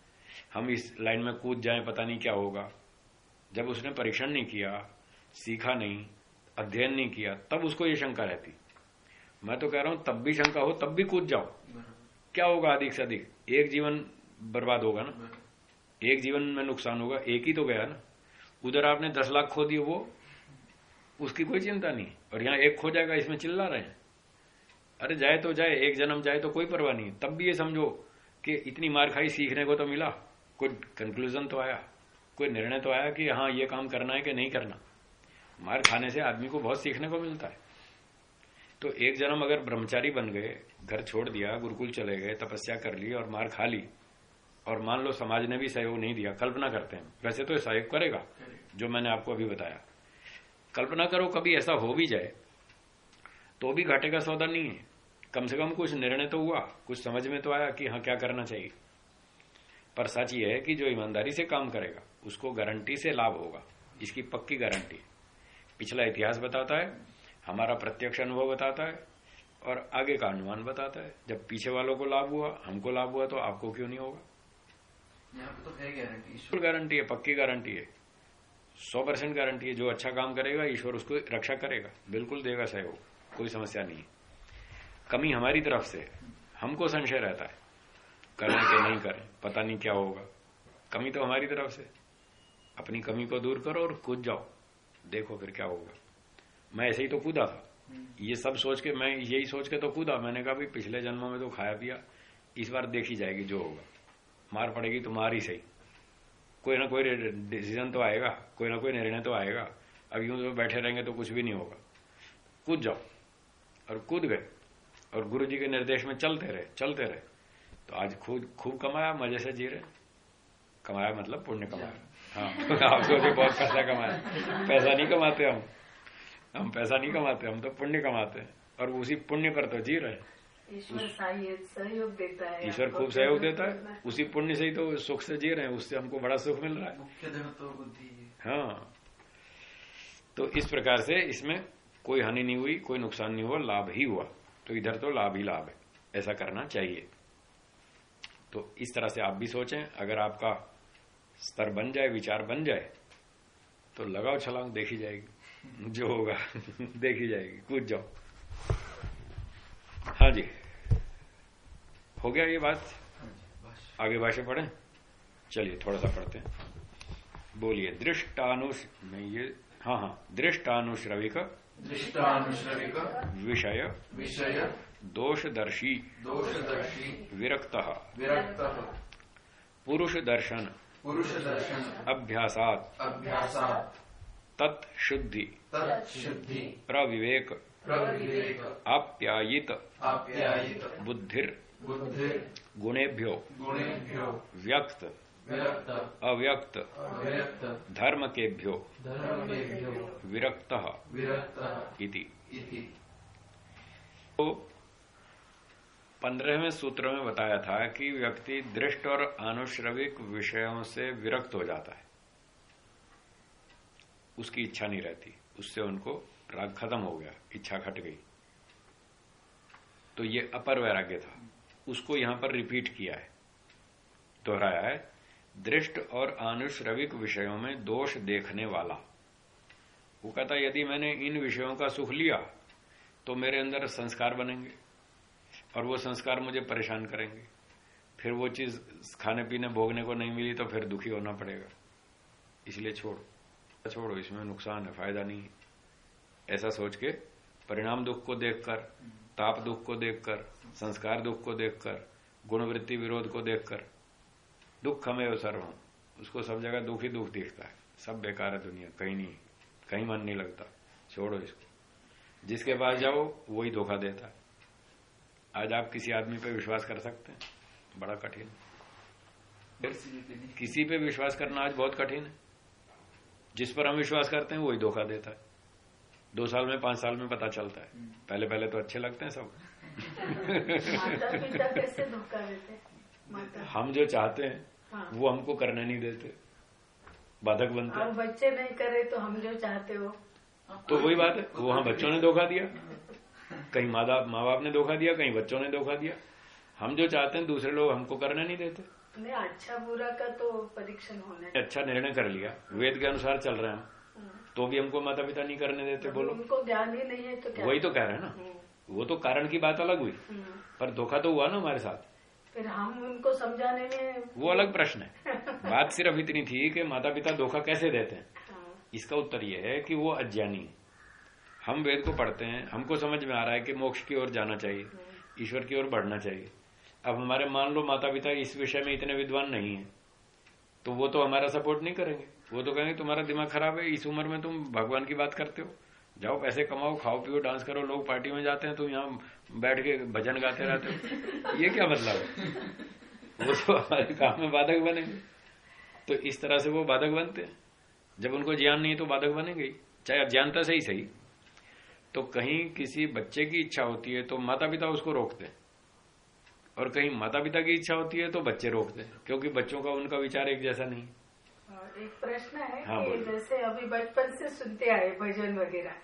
हम इस लाइन में कूद जाए, पता नहीं क्या होगा। जब उसने परीक्षण नहीं किया, सीखा नहीं, अध्ययन नहीं किया, तब उसको ये शंका रहती। मैं तो कह रहा हूँ, तब भी शंका हो, तब भी कूद जाओ। क्या होगा अधिक से अधिक? एक जीवन बर्बाद होगा ना? एक जीवन में नुकसान होगा, एक ही तो गया ना। उधर आपने दस लाख खो दिए, वो उसकी कोई चिंता नहीं। और यहाँ एक खो जाएगा, इसमें चिल्ला रहे अरे जाए तो जाए, एक जन्म जाए तो कोई परवाह नहीं। तब भी ये समझो कि इतनी मार खाई, सीखने को तो मिला। कोई कंक्लूजन तो आया, कोई निर्णय तो आया कि हाँ ये काम करना है कि नहीं करना। मार खाने से आदमी को बहुत सीखने को मिलता है। तो एक जन्म अगर ब्रह्मचारी बन गए, घर छोड़ दिया, गुरुकुल चले गए, तपस्या कर ली और मार खा ली, और मान लो समाज ने भी सहयोग नहीं दिया, कल्पना करते हैं। वैसे तो सहयोग करेगा, जो मैंने आपको अभी बताया। कल्पना करो कभी ऐसा हो भी जाए तो भी घाटे का सौदा नहीं है। कम से कम कुछ निर्णय तो हुआ, कुछ समझ में तो आया कि हाँ क्या करना चाहिए। पर सच ये है कि जो ईमानदारी से काम करेगा उसको गारंटी से लाभ होगा। इसकी पक्की गारंटी। पिछला इतिहास बताता है हमारा प्रत्यक्ष अनुभव बताता है और आगे का अनुमान बताता है। जब पीछे वालों को लाभ हुआ हमको लाभ हुआ तो आपको क्यों नहीं होगा? तो है गारंटी ईश्वर। गारंटी है पक्की गारंटी है। सौ परसेंट गारंटी है जो अच्छा काम करेगा ईश्वर उसको रक्षा करेगा। बिल्कुल देगा सहयोग कोई समस्या नहीं कमी हमारी तरफ़ से हमको संशय रहता है। करें कि नहीं करें पता नहीं क्या होगा। कमी तो हमारी तरफ़ से। अपनी कमी को दूर करो और कूद जाओ। देखो फिर क्या होगा। मैं ऐसे ही तो कूदा था। ये सब सोच के मैं यही सोच के तो कूदा। मैंने कहा भाई पिछले जन्मों में तो खाया पिया। इस बार देखी जाएगी जो होगा। मार पड़ेगी तो मार ही सही। कोई ना कोई डिसीज़न तो आएगा। कोई ना कोई निर्णय तो आएगा। अब यूँ तो बैठे रहेंगे तो कुछ भी नहीं होगा। कूद जाओ। और कूद गए। और गुरु जी के निर्देश में चलते रहे चलते रहे। तो आज खूब खूब कमाया मज़े से जी रहे। कमाया मतलब पुण्य कमाया। हाँ आप सोचे बहुत पैसा कमाया। पैसा नहीं कमाते हम। हम पैसा नहीं कमाते हम तो पुण्य कमाते हैं। और उसी पुण्य पर तो जी रहे। ईश्वर सहयोग देता है ईश्वर खूब सहयोग देता है। उसी पुण्य से ही तो सुख से जी रहे हैं उससे हमको बड़ा सुख मिल रहा है। मुख्य तो बुद्धि हाँ। तो इस प्रकार से इसमें कोई हानि नहीं हुई कोई नुकसान नहीं हुआ लाभ ही हुआ। तो इधर तो लाभ ही लाभ है। ऐसा करना चाहिए। तो इस तरह से आप भी सोचें अगर आपका स्तर बन जाए विचार बन जाए तो लगाओ छलांग देखी जाएगी जो होगा देखी जाएगी कूद जाओ। हाँ जी। हो गया ये बात? आगे भाषा पढ़े? चलिए थोड़ा सा पढ़ते हैं। बोलिए दृष्टानुष नहीं ये हाँ हाँ। दृष्टानुश्रविक दृष्टानुश्रविक विषय विषय दोषदर्शी दोषदर्शी विरक्त। विरक्त। पुरुष दर्शन पुरुष दर्शन अभ्यासात। अभ्यासात। तत्शुद्धि तत्शुद्धि प्रविवेक प्रविवेक आप्यायित आप्यायित। बुद्धिर बुद्धि गुणेभ्यो गुणेभ्यो। व्यक्त विरक्त अव्यक्त अव्यक्त। धर्म केभ्यो धर्मेभ्यो विरक्त। विरक्त। इति। इति। तो पंद्रहवें सूत्र में बताया था कि व्यक्ति दृष्ट और आनुश्रविक विषयों से विरक्त हो जाता है। उसकी इच्छा नहीं रहती। उससे उनको राग खत्म हो गया, इच्छा खट गई। तो ये अपर वैराग्य था। उसको यहाँ पर रिपीट किया है। दोहराया है, दृष्ट और आनुश्रविक विषयों में दोष देखने वाला। वो कहता, यदि मैंने इन विषयों का सुख लिया तो मेरे अंदर संस्कार बनेंगे। और वो संस्कार मुझे परेशान करेंगे। फिर वो चीज़ खाने पीने भोगने को नहीं मिली तो फिर दुखी होना पड़ेगा। इसलिए छोड़ो। छोड़ो, इसमें नुकसान है, फ़ायदा नहीं है। ऐसा सोच के परिणाम दुख को देखकर, ताप दुख को देखकर, संस्कार दुख को देखकर, गुणवृत्ति विरोध को देखकर, दुख हमें सर्वम उसको सब जगह दुख ही दुख दिखता है। सब बेकार है दुनिया, कहीं नहीं, कहीं मन नहीं लगता। छोड़ो इसको। जिसके पास जाओ वही धोखा देता है। आज आप किसी आदमी पर विश्वास कर सकते हैं। बड़ा कठिन। किसी पे विश्वास करना आज बहुत कठिन है। जिस पर हम विश्वास करते हैं वही धोखा देता है। दो साल में पाँच साल में पता चलता है। पहले पहले तो अच्छे लगते हैं सब। हम जो चाहते हैं हाँ। वो हमको करने नहीं देते। बाधक बनते हैं। बच्चे नहीं करे तो हम जो चाहते हो। तो वही बात है वो हाँ बच्चों ने धोखा दिया। कहीं माँ माँ बाप ने धोखा दिया कहीं बच्चों ने धोखा दिया। हम जो चाहते हैं दूसरे लोग हमको करने नहीं देते। नहीं अच्छा बुरा का तो परीक्षण होना अच्छा निर्णय कर लिया। वेद के अनुसार चल रहे हैं हम। तो भी हमको माता पिता नहीं करने देते बोलो। उनको ज्ञान ही नहीं है तो क्या? वही तो कह रहे हैं ना। हम्म, वो तो कारण की बात अलग हुई। हम्म। पर धोखा तो हुआ ना हमारे साथ। फिर हम उनको समझाने में वो अलग प्रश्न है। बात सिर्फ़ इतनी थी कि माता पिता धोखा कैसे देते हैं? हाँ, इसका उत्तर यह है कि वो अज्ञानी है। हम वेद को पढ़ते हैं हमको समझ में आ रहा है कि मोक्ष की ओर जाना चाहिए ईश्वर की ओर बढ़ना चाहिए। अब हमारे मान लो माता पिता इस विषय में इतने विद्वान नहीं है तो वो तो हमारा सपोर्ट नहीं करेंगे। वो तो कहेंगे तुम्हारा दिमाग खराब है इस उम्र में तुम भगवान की बात करते हो। जाओ पैसे कमाओ खाओ पियो डांस करो लोग पार्टी में जाते हैं तुम यहाँ बैठ के भजन गाते रहते हो। ये क्या मतलब है? वो तो हमारे काम में बाधक बनेंगे। तो इस तरह से वो बाधक बनते हैं। जब उनको ज्ञान नहीं है तो बाधक बनेंगे चाहे अज्ञानता से ही सही। तो कहीं किसी बच्चे की इच्छा होती है तो माता पिता उसको रोकते हैं। और कहीं माता पिता की इच्छा होती है तो बच्चे रोकते हैं क्योंकि बच्चों का उनका विचार एक जैसा नहीं। एक प्रश्न है हाँ, कि जैसे अभी बचपन से सुनते आए भजन वगैरह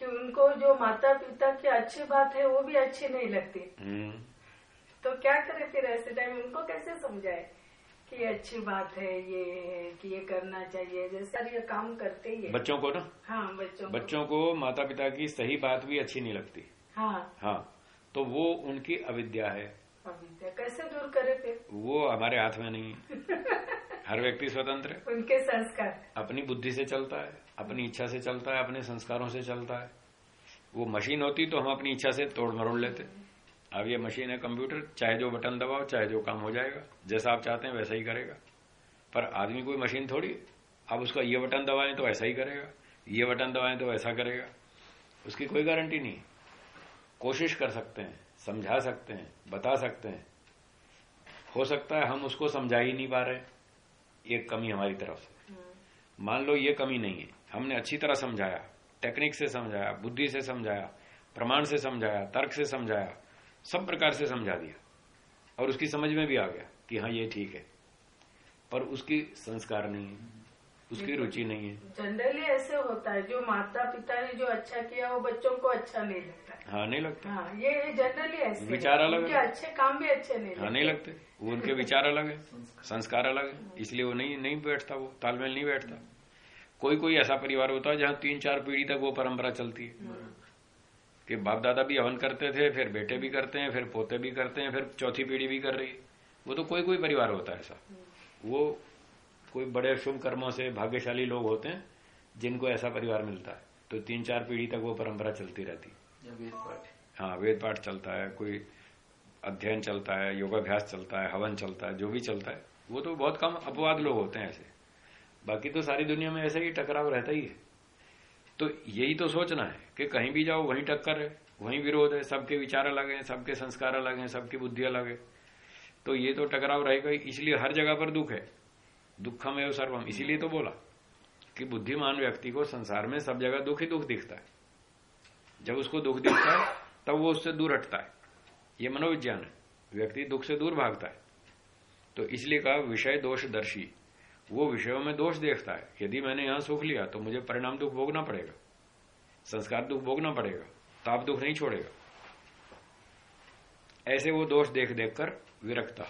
कि उनको जो माता पिता की अच्छी बात है वो भी अच्छी नहीं लगती। हम्म, तो क्या करे फिर ऐसे टाइम उनको कैसे समझाए? कि ये अच्छी बात है ये कि ये करना चाहिए। जैसे ये काम करते ही बच्चों को ना? हाँ बच्चों को। बच्चों को माता पिता की सही बात भी अच्छी नहीं लगती। हाँ। हाँ तो वो उनकी अविद्या है। अविद्या कैसे दूर करे फिर? वो हमारे हाथ में नहीं है। हर व्यक्ति स्वतंत्र है। उनके संस्कार। अपनी बुद्धि से चलता है अपनी इच्छा से चलता है अपने संस्कारों से चलता है। वो मशीन होती तो हम अपनी इच्छा से तोड़ मरोड़ लेते। अब ये मशीन है कंप्यूटर चाहे जो बटन दबाओ चाहे जो काम हो जाएगा जैसा आप चाहते हैं वैसा ही करेगा। पर आदमी कोई मशीन थोड़ी। आप उसका ये बटन दबाएँ तो ऐसा ही करेगा ये बटन दबाएँ तो ऐसा करेगा। उसकी कोई गारंटी नहीं। कोशिश कर सकते हैं समझा सकते हैं बता सकते हैं। हो सकता है हम उसको समझा ही नहीं पा रहे ये कमी हमारी तरफ़ से। मान लो ये कमी नहीं है। हमने अच्छी तरह समझाया टेक्निक से समझाया बुद्धि से समझाया प्रमाण से समझाया तर्क से समझाया सब प्रकार से समझा दिया। और उसकी समझ में भी आ गया कि हाँ ये ठीक है। पर उसकी संस्कार नहीं है उसकी रुचि नहीं है। जनरली ऐसे होता है जो माता पिता ने जो अच्छा किया वो बच्चों को अच्छा नहीं लगता। हाँ नहीं लगता। हाँ ये जनरली ऐसे है। विचार अलग है। अच्छे काम भी अच्छे नहीं हाँ नहीं लगते। वो उनके विचार अलग है संस्कार। अलग है। इसलिए वो नहीं नहीं बैठता वो तालमेल नहीं बैठता। कोई कोई ऐसा परिवार होता है जहाँ तीन चार पीढ़ी तक वो परंपरा चलती है। कि बाप दादा भी हवन करते थे फिर बेटे भी करते हैं फिर पोते भी करते हैं फिर चौथी पीढ़ी भी कर रही। वो तो कोई कोई परिवार होता है ऐसा। वो कोई बड़े शुभ कर्मों से भाग्यशाली लोग होते हैं जिनको ऐसा परिवार मिलता है। तो तीन चार पीढ़ी तक वो परंपरा चलती रहती। है वेद पाठ हाँ वेद पाठ चलता है कोई अध्ययन चलता है योगाभ्यास चलता है हवन चलता है जो भी चलता है। वो तो बहुत कम अपवाद लोग होते हैं ऐसे। बाकी तो सारी दुनिया में ऐसे ही टकराव रहता ही है। तो यही तो सोचना है कि कहीं भी जाओ, वहीं टक्कर है, वहीं विरोध है, सबके विचार अलग हैं, सबके संस्कार अलग हैं, सबकी बुद्धि अलग है। तो ये तो टकराव रहेगा ही इसलिए हर जगह पर दुख है। दुखम एवं सर्वम, इसीलिए तो बोला कि बुद्धिमान व्यक्ति को संसार में सब जगह दुख ही दुख दिखता है। जब उसको दुख दिखता है, तब वो उससे दूर हटता है। ये मनोविज्ञान है। व्यक्ति दुख से दूर भागता है। तो इसलिए कहा, विषय दोष दर्शी वो विषयों में दोष देखता है। यदि मैंने यहाँ सुख लिया तो मुझे परिणाम दुख भोगना पड़ेगा। संस्कार दुख भोगना पड़ेगा। ताप दुख नहीं छोड़ेगा। ऐसे वो दोष देख देख कर विरक्ता।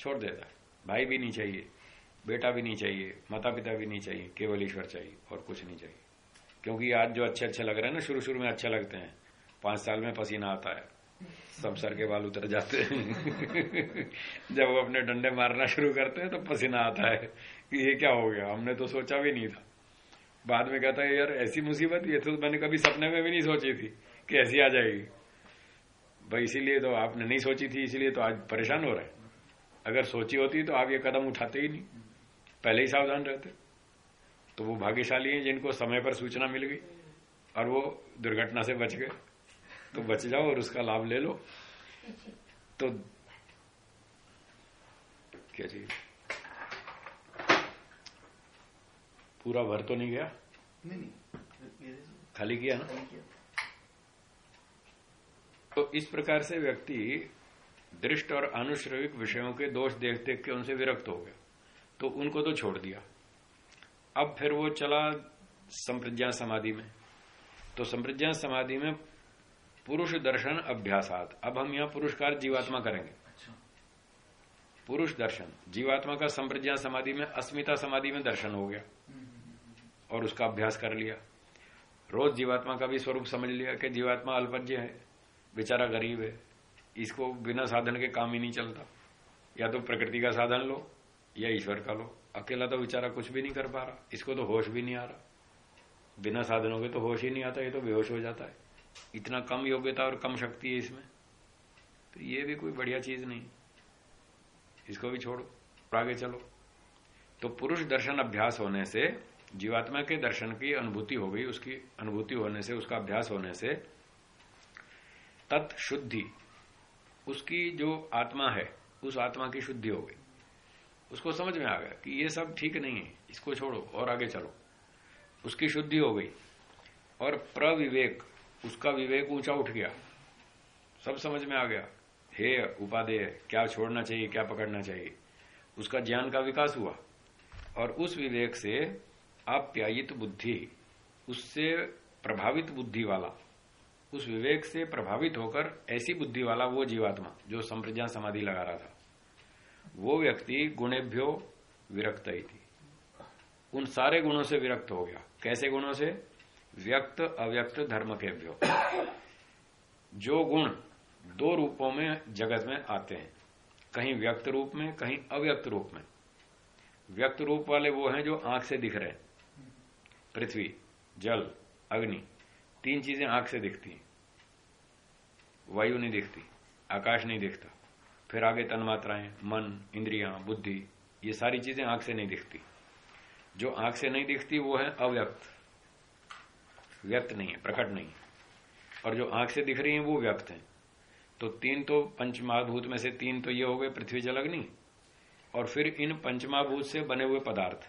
छोड़ देता है। भाई भी नहीं चाहिए, बेटा भी नहीं चाहिए माता पिता भी नहीं चाहिए, केवल ईश्वर चाहिए और कुछ नहीं चाहिए। क्योंकि आज जो अच्छे अच्छे लग रहे हैं ना शुरू शुरू में अच्छे लगते हैं। पाँच साल में पसीना आता है। सब सर के बाल उतर जाते हैं। जब वो अपने डंडे मारना शुरू करते हैं तो पसीना आता है कि ये क्या हो गया? हमने तो सोचा भी नहीं था। बाद में कहता है, यार, ऐसी मुसीबत? ये तो मैंने कभी सपने में भी नहीं सोची थी कि ऐसी आ जाएगी। भाई, इसीलिए तो आपने नहीं सोची थी, इसीलिए तो आज परेशान हो रहे हैं। अगर सोची होती तो आप ये कदम उठाते ही नहीं। पहले ही सावधान रहते। तो वो भाग्यशाली हैं जिनको समय पर सूचना मिल गई और वो दुर्घटना से बच गए। तो बच जाओ और उसका लाभ ले लो। तो क्या जी? पूरा भर तो नहीं गया? नहीं नहीं। तो खाली किया ना? तो इस प्रकार से व्यक्ति दृष्ट और अनुश्रविक विषयों के दोष देख देख के उनसे विरक्त हो गया। तो उनको तो छोड़ दिया। अब फिर वो चला संप्रज्ञा समाधि में। तो संप्रज्ञा समाधि में पुरुष दर्शन अभ्यासात। अब हम यहाँ पुरुषकार जीवात्मा करेंगे। अच्छा। पुरुष दर्शन। जीवात्मा का संप्रज्ञा समाधि में अस्मिता समाधि में दर्शन हो गया। और उसका अभ्यास कर लिया। रोज जीवात्मा का भी स्वरूप समझ लिया कि जीवात्मा अल्पज्य है बेचारा गरीब है। इसको बिना साधन के काम ही नहीं चलता। या तो प्रकृति का साधन लो या ईश्वर का लो। अकेला तो बेचारा कुछ भी नहीं कर पा रहा। इसको तो होश भी नहीं आ रहा। बिना साधनों के तो होश ही नहीं आता ये तो बेहोश हो जाता है। इतना कम योग्यता और कम शक्ति है इसमें तो ये भी कोई बढ़िया चीज़ नहीं। इसको भी छोड़ो, आगे चलो। तो पुरुष दर्शन अभ्यास होने से, जीवात्मा के दर्शन की अनुभूति हो गई, उसकी अनुभूति होने से, उसका अभ्यास होने से, तत्शुद्धि, उसकी जो आत्मा है, उस आत्मा की शुद्धि हो गई। उसको समझ में आ गया कि ये सब ठीक नहीं है, इसको छोड़ो और आगे चलो। उसकी शुद्धि हो गई। और प्रविवेक उसका विवेक ऊँचा उठ गया। सब समझ में आ गया। हे उपादेय, क्या छोड़ना चाहिए, क्या पकड़ना चाहिए? उसका ज्ञान का विकास हुआ। और उस विवेक से आप्यायित बुद्धि, उससे प्रभावित बुद्धि वाला, उस विवेक से प्रभावित होकर ऐसी बुद्धि वाला वो जीवात्मा जो संप्रज्ञा समाधि लगा रहा था। वो व्यक्ति गुणेभ्यो विरक्त ही थी। उन सारे गुणों से विरक्त हो गया। कैसे गुणों से? व्यक्त अव्यक्त धर्म के भ्यो जो गुण दो रूपों में, जगत में आते हैं, कहीं व्यक्त रूप में, कहीं अव्यक्त रूप में। व्यक्त रूप वाले वो हैं जो आँख से दिख रहे हैं। पृथ्वी, जल, अग्नि, तीन चीज़ें आँख से दिखती हैं। वायु नहीं दिखती, आकाश नहीं दिखता, फिर आगे तन्मात्राएँ, मन, इंद्रियाँ, बुद्धि, ये सारी चीज़ें आँख से नहीं दिखती। जो आँख से नहीं दिखती, वो है अव्यक्त। व्यक्त नहीं है, प्रकट नहीं है। और जो आँख से दिख रही है, वो व्यक्त है। तो तीन तो पंचमहाभूत में से तीन तो ये हो गए, पृथ्वी जल अग्नि। और फिर इन पंचमहाभूत से बने हुए पदार्थ,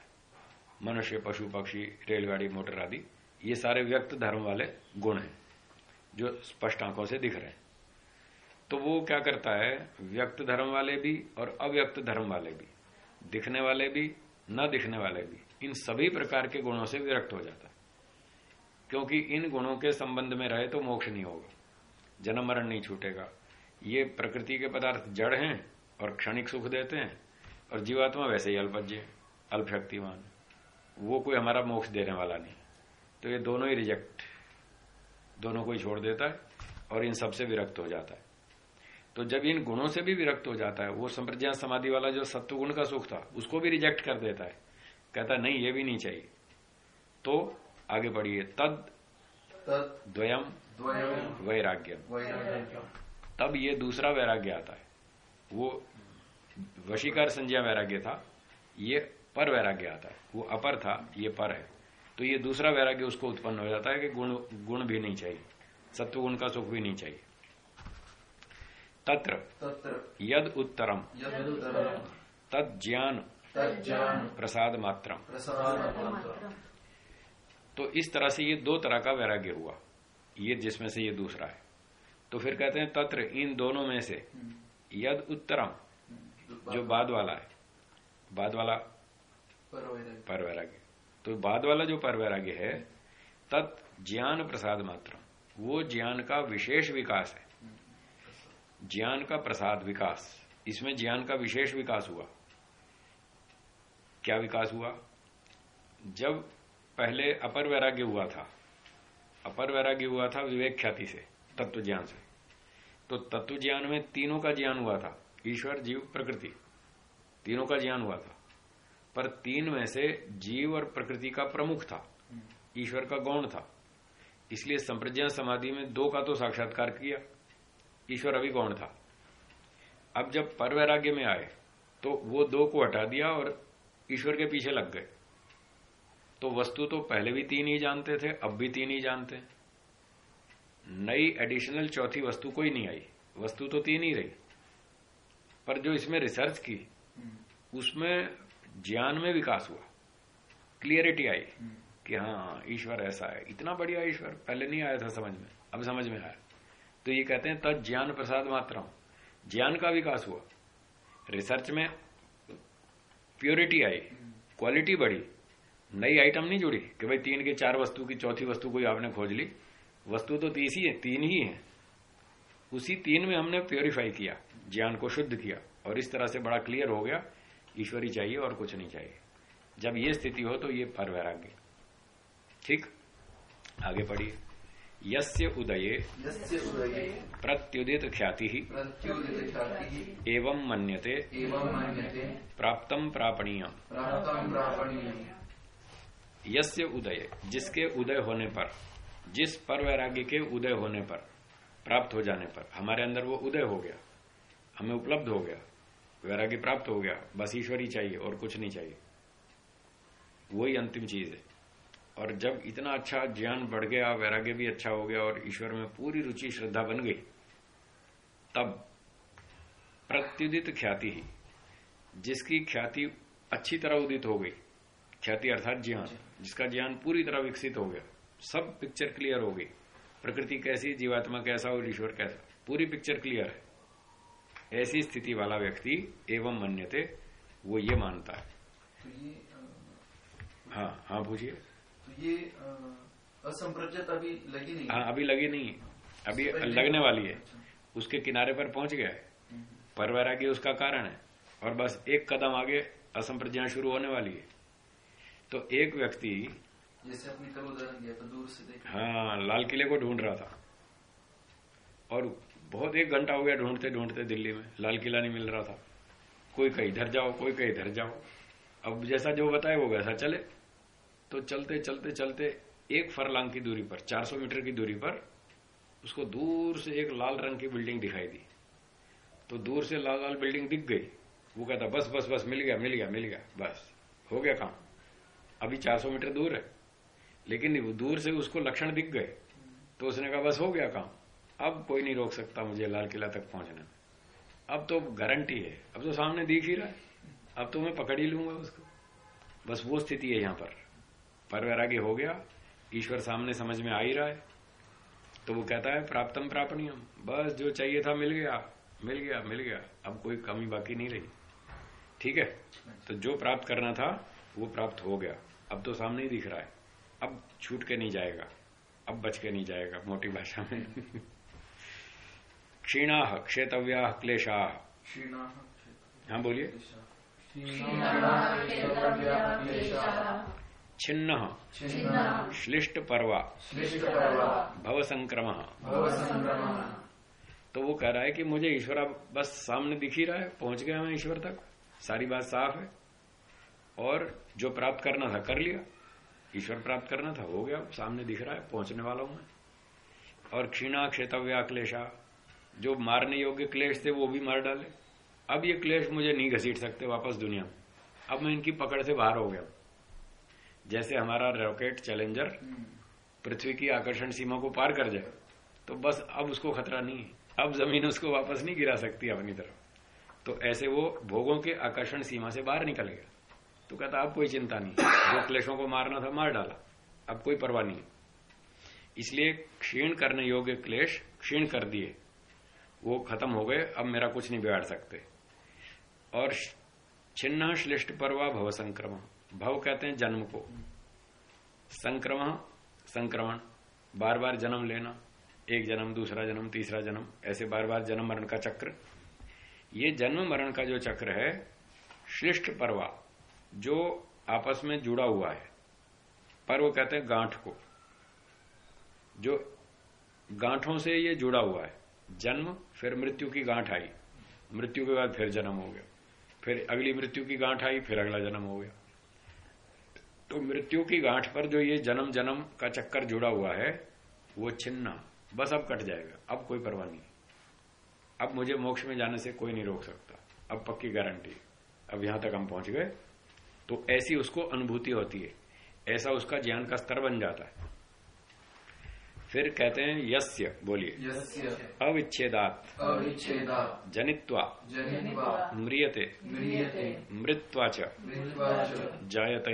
मनुष्य, पशु, पक्षी, रेलगाड़ी, मोटर आदि, ये सारे व्यक्त धर्म वाले गुण हैं, जो स्पष्ट आँखों से दिख रहे हैं। तो वो क्या करता है, व्यक्त धर्म वाले भी और अव्यक्त धर्म वाले भी, दिखने वाले भी, न दिखने वाले भी, इन सभी प्रकार के गुणों से विरक्त हो जाता है। क्योंकि इन गुणों के संबंध में रहे तो मोक्ष नहीं होगा। जन्म मरण नहीं छूटेगा। ये प्रकृति के पदार्थ जड़ हैं और क्षणिक सुख देते हैं और जीवात्मा वैसे ही अल्पज्य अल्पशक्तिमान। वो कोई हमारा मोक्ष देने वाला नहीं। तो ये दोनों ही रिजेक्ट दोनों को ही छोड़ देता है और इन सबसे विरक्त हो जाता है। तो जब इन गुणों से भी विरक्त हो जाता है, वो संप्रज्ञा समाधि वाला जो सत्व गुण का सुख था, उसको भी रिजेक्ट कर देता है। कहता, नहीं, ये भी नहीं चाहिए। तो आगे बढ़िए। तद द्वयम वैराग्य तब ये दूसरा वैराग्य आता है। वो वशीकार संज्ञा वैराग्य था ये पर वैराग्य आता है। वो अपर था ये पर है। तो ये दूसरा वैराग्य उसको उत्पन्न हो जाता है कि गुण गुण भी नहीं चाहिए। सत्व गुण का सुख भी नहीं चाहिए। तत्र यद उत्तरम। तद ज्ञान। प्रसाद मात्रम। तो इस तरह से ये दो तरह का वैराग्य हुआ। ये जिसमें से ये दूसरा है। तो फिर कहते हैं तत्र इन दोनों में से यद उत्तरम जो बाद वाला है। बाद वाला पर वैराग्य। तो बाद वाला जो पर वैराग्य है तत् ज्ञान प्रसाद मात्र वो ज्ञान का विशेष विकास है। ज्ञान का प्रसाद विकास। इसमें ज्ञान का विशेष विकास हुआ। क्या विकास हुआ? जब पहले अपर वैराग्य हुआ था। अपर वैराग्य हुआ था विवेक ख्याति से, तत्व ज्ञान से। तो तत्व ज्ञान में तीनों का ज्ञान हुआ था, ईश्वर, जीव, प्रकृति। तीनों का ज्ञान हुआ था। पर तीन में से जीव और प्रकृति का प्रमुख था, ईश्वर का गौण था। इसलिए संप्रज्ञा समाधि में दो का तो साक्षात्कार किया, ईश्वर अभी गौण था। अब जब पर वैराग्य में आए तो वो दो को हटा दिया और ईश्वर के पीछे लग गए। तो वस्तु तो पहले भी तीन ही जानते थे अब भी तीन ही जानते नई एडिशनल चौथी वस्तु कोई नहीं आई। वस्तु तो तीन ही रही। पर जो इसमें रिसर्च की उसमें ज्ञान में विकास हुआ। क्लियरिटी आई कि हाँ ईश्वर ऐसा है। इतना बढ़िया ईश्वर पहले नहीं आया था समझ में अब समझ में आया। तो ये कहते हैं तद ज्ञान प्रसाद मात्रा ज्ञान का विकास हुआ। रिसर्च में प्योरिटी आई। क्वालिटी बढ़ी। नई आइटम नहीं जुड़ी कि भाई तीन के चार वस्तु की चौथी वस्तु कोई आपने खोज ली। वस्तु तो तीस ही है तीन ही है। उसी तीन में हमने प्योरीफाई किया ज्ञान को शुद्ध किया और इस तरह से बड़ा क्लियर हो गया ईश्वरी चाहिए और कुछ नहीं चाहिए। जब ये स्थिति हो तो ये पर वैराग्य। ठीक? आगे पढ़िए। यस्य उदये। प्रत्युदित ख्याति। ही एवं मन्यते। प्राप्तम प्रापणीय यस्य उदय, जिसके उदय होने पर, जिस पर वैराग्य के उदय होने पर, प्राप्त हो जाने पर, हमारे अंदर वो उदय हो गया, हमें उपलब्ध हो गया, वैराग्य प्राप्त हो गया, बस ईश्वरी चाहिए और कुछ नहीं चाहिए। वही अंतिम चीज़ है। और जब इतना अच्छा ज्ञान बढ़ गया, वैराग्य भी अच्छा हो गया और ईश्वर में पूरी रुचि, श्रद्धा बन गई, तब प्रत्युदित ख्याति ही, जिसकी ख्याति अच्छी तरह उदित हो गई, ख्याति अर्थात ज्ञान। जिसका ज्ञान पूरी तरह विकसित हो गया। सब पिक्चर क्लियर हो गई। प्रकृति कैसी जीवात्मा कैसा और ईश्वर कैसा। पूरी पिक्चर क्लियर है। ऐसी स्थिति वाला व्यक्ति एवं मन्यते वो ये मानता है। तो ये हाँ हाँ पूछिए। तो ये अ, असंप्रज्ञत अभी लगी नहीं हाँ? अभी लगी नहीं है। अभी लगने वाली है। अच्छा। उसके किनारे पर पहुँच गया है। हम्म, पर वैराग्य उसका कारण है। और बस एक कदम आगे असंप्रज्ञा शुरू होने वाली है। तो एक व्यक्ति जैसे आपने कल उदाहरण दिया था दूर से देखा। हाँ लाल किले को ढूंढ रहा था। और बहुत एक घंटा हो गया ढूंढते ढूंढते दिल्ली में। लाल किला नहीं मिल रहा था। कोई कहीं इधर जाओ कोई कहीं इधर जाओ। अब जैसा जो बताए वो वैसा चले। तो चलते चलते चलते एक फरलांग की दूरी पर 400 मीटर की दूरी पर उसको दूर से एक लाल रंग की बिल्डिंग दिखाई दी। तो दूर से लाल लाल बिल्डिंग दिख गई। वो कहता बस बस बस मिल गया मिल गया मिल गया बस हो गया काम। अभी 400 मीटर दूर है। लेकिन दूर से उसको लक्षण दिख गए। तो उसने कहा, बस हो गया काम। अब कोई नहीं रोक सकता मुझे लाल किला तक पहुँचने में। अब तो गारंटी है। अब तो सामने दिख ही रहा है। अब तो मैं पकड़ ही लूँगा उसको। बस वो स्थिति है यहाँ पर। पर वैराग्य हो गया। ईश्वर सामने समझ में आ ही रहा है। तो वो कहता है, प्राप्तम प्रापणियम। बस जो चाहिए था मिल गया। मिल गया मिल गया। अब कोई कमी बाकी नहीं रही। ठीक है? तो जो प्राप्त करना था, वो प्राप्त हो गया। अब तो सामने ही दिख रहा है। अब छूट के नहीं जाएगा। अब बच के नहीं जाएगा मोटी भाषा में। क्षीणा क्षेतव्या क्लेशा। हाँ बोलिए। छिन्न श्लिष्ट पर्वा भव संक्रम तो वो कह रहा है कि मुझे ईश्वर अब बस सामने दिख ही रहा है पहुँच गया मैं ईश्वर तक। सारी बात साफ़ है। और जो प्राप्त करना था, कर लिया। ईश्वर प्राप्त करना था, हो गया, सामने दिख रहा है, पहुँचने वाला हूँ मैं। और क्षीणा, क्षेतव्या, क्लेशा, जो मारने योग्य क्लेश थे, वो भी मार डाले। अब ये क्लेश मुझे नहीं घसीट सकते वापस दुनिया। में अब मैं इनकी पकड़ से बाहर हो गया। जैसे हमारा रॉकेट चैलेंजर पृथ्वी की आकर्षण सीमा को पार कर जाए तो बस अब उसको खतरा नहीं है। अब ज़मीन उसको वापस नहीं गिरा सकती अपनी तरफ़। तो ऐसे वो भोगों के आकर्षण सीमा से बाहर निकल गया। तो कहता, अब कोई चिंता नहीं। जो क्लेशों को मारना था, मार डाला। अब कोई परवाह नहीं। इसलिए क्षीण करने योग्य क्लेश, क्षीण कर दिए। वो खत्म हो गए, अब मेरा कुछ नहीं बिगाड़ सकते। और छिन्न श्लिष्ट परवा भव संक्रमण। भव कहते हैं जन्म को। संक्रमण संक्रमण। बार बार जन्म लेना, एक जन्म, दूसरा जन्म, तीसरा जन्म, ऐसे बार बार जन्म मरण का चक्र। ये जन्म मरण का जो चक्र है, श्लिष्ट पर्वा। जो आपस में जुड़ा हुआ है। पर वो कहते हैं गांठ को। जो गांठों से ये जुड़ा हुआ है। जन्म, फिर मृत्यु की गांठ आई। मृत्यु के बाद फिर जन्म हो गया। फिर अगली मृत्यु की गांठ आई, फिर अगला जन्म हो गया। तो मृत्यु की गांठ पर जो ये जन्म जन्म का चक्कर जुड़ा हुआ है, वो छिन्ना। बस अब कट जाएगा। अब कोई परवाह नहीं। अब मुझे मोक्ष में जाने से कोई नहीं रोक सकता। अब पक्की गारंटी। अब यहाँ तक हम पहुँच गए। तो ऐसी उसको अनुभूति होती है। ऐसा उसका ज्ञान का स्तर बन जाता है। फिर कहते हैं यस्य बोलिए। यस्य। अविच्छेदात। अविच्छेदा जनित्वा। जनित्वा। म्रियते। म्रियते। मृत्वा च। जायत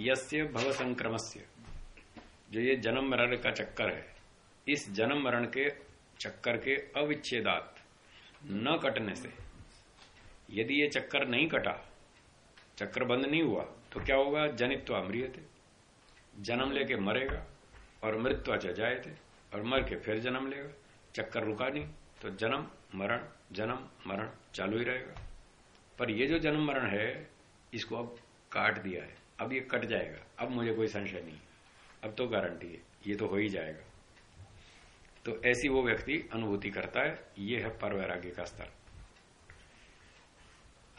यस्य भव संक्रमस्य जो ये जन्म मरण का चक्कर है इस जन्म मरण के चक्कर के अविच्छेदात। न कटने से। यदि ये चक्कर नहीं कटा, चक्कर बंद नहीं हुआ तो क्या होगा? जनित्वा मृियते जन्म लेके मरेगा और मृत्वा च जाए थे और मर के फिर जन्म लेगा। चक्कर रुका नहीं तो जन्म, मरण जन्म, मरण चालू ही रहेगा। पर ये जो जन्म, मरण है, इसको अब काट दिया है। अब ये कट जाएगा। अब मुझे कोई संशय नहीं अब तो गारंटी है। ये तो हो ही जाएगा। तो ऐसी वो व्यक्ति अनुभूति करता है। ये है पर वैराग्य का स्तर।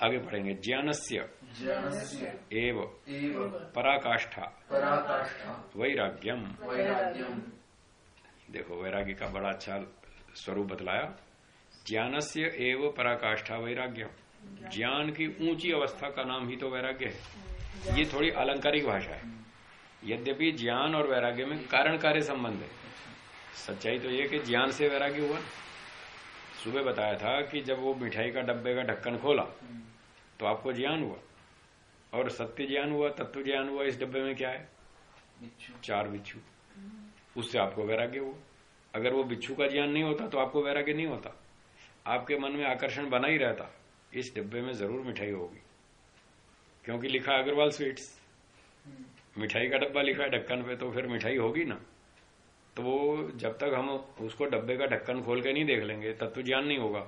आगे पढ़ेंगे। ज्ञानस्य। एव। पराकाष्ठा। वैराग्यम। देखो वैराग्य का बड़ा अच्छा स्वरूप बतलाया। ज्ञानस्य एव पराकाष्ठा वैराग्यम। ज्ञान की ऊँची अवस्था का नाम ही तो वैराग्य है। ये थोड़ी अलंकारिक भाषा है। यद्यपि ज्ञान और वैराग्य में कारण कार्य संबंध है। सच्चाई तो ये कि ज्ञान से वैराग्य हुआ। सुबह बताया था कि जब वो मिठाई का डब्बे का ढक्कन खोला तो आपको ज्ञान हुआ। और सत्य ज्ञान हुआ तत्व ज्ञान हुआ इस डब्बे में क्या है? बिच्छू। चार बिच्छू। उससे आपको वैराग्य हुआ। अगर वो बिच्छू का ज्ञान नहीं होता तो आपको वैराग्य नहीं होता। आपके मन में आकर्षण बना ही रहता। इस डिब्बे में ज़रूर मिठाई होगी। क्योंकि लिखा अग्रवाल स्वीट्स। मिठाई का डब्बा लिखा है ढक्कन पे तो फिर मिठाई होगी ना। तो वो जब तक हम उसको डब्बे का ढक्कन खोल के नहीं देख लेंगे तत्व ज्ञान नहीं होगा।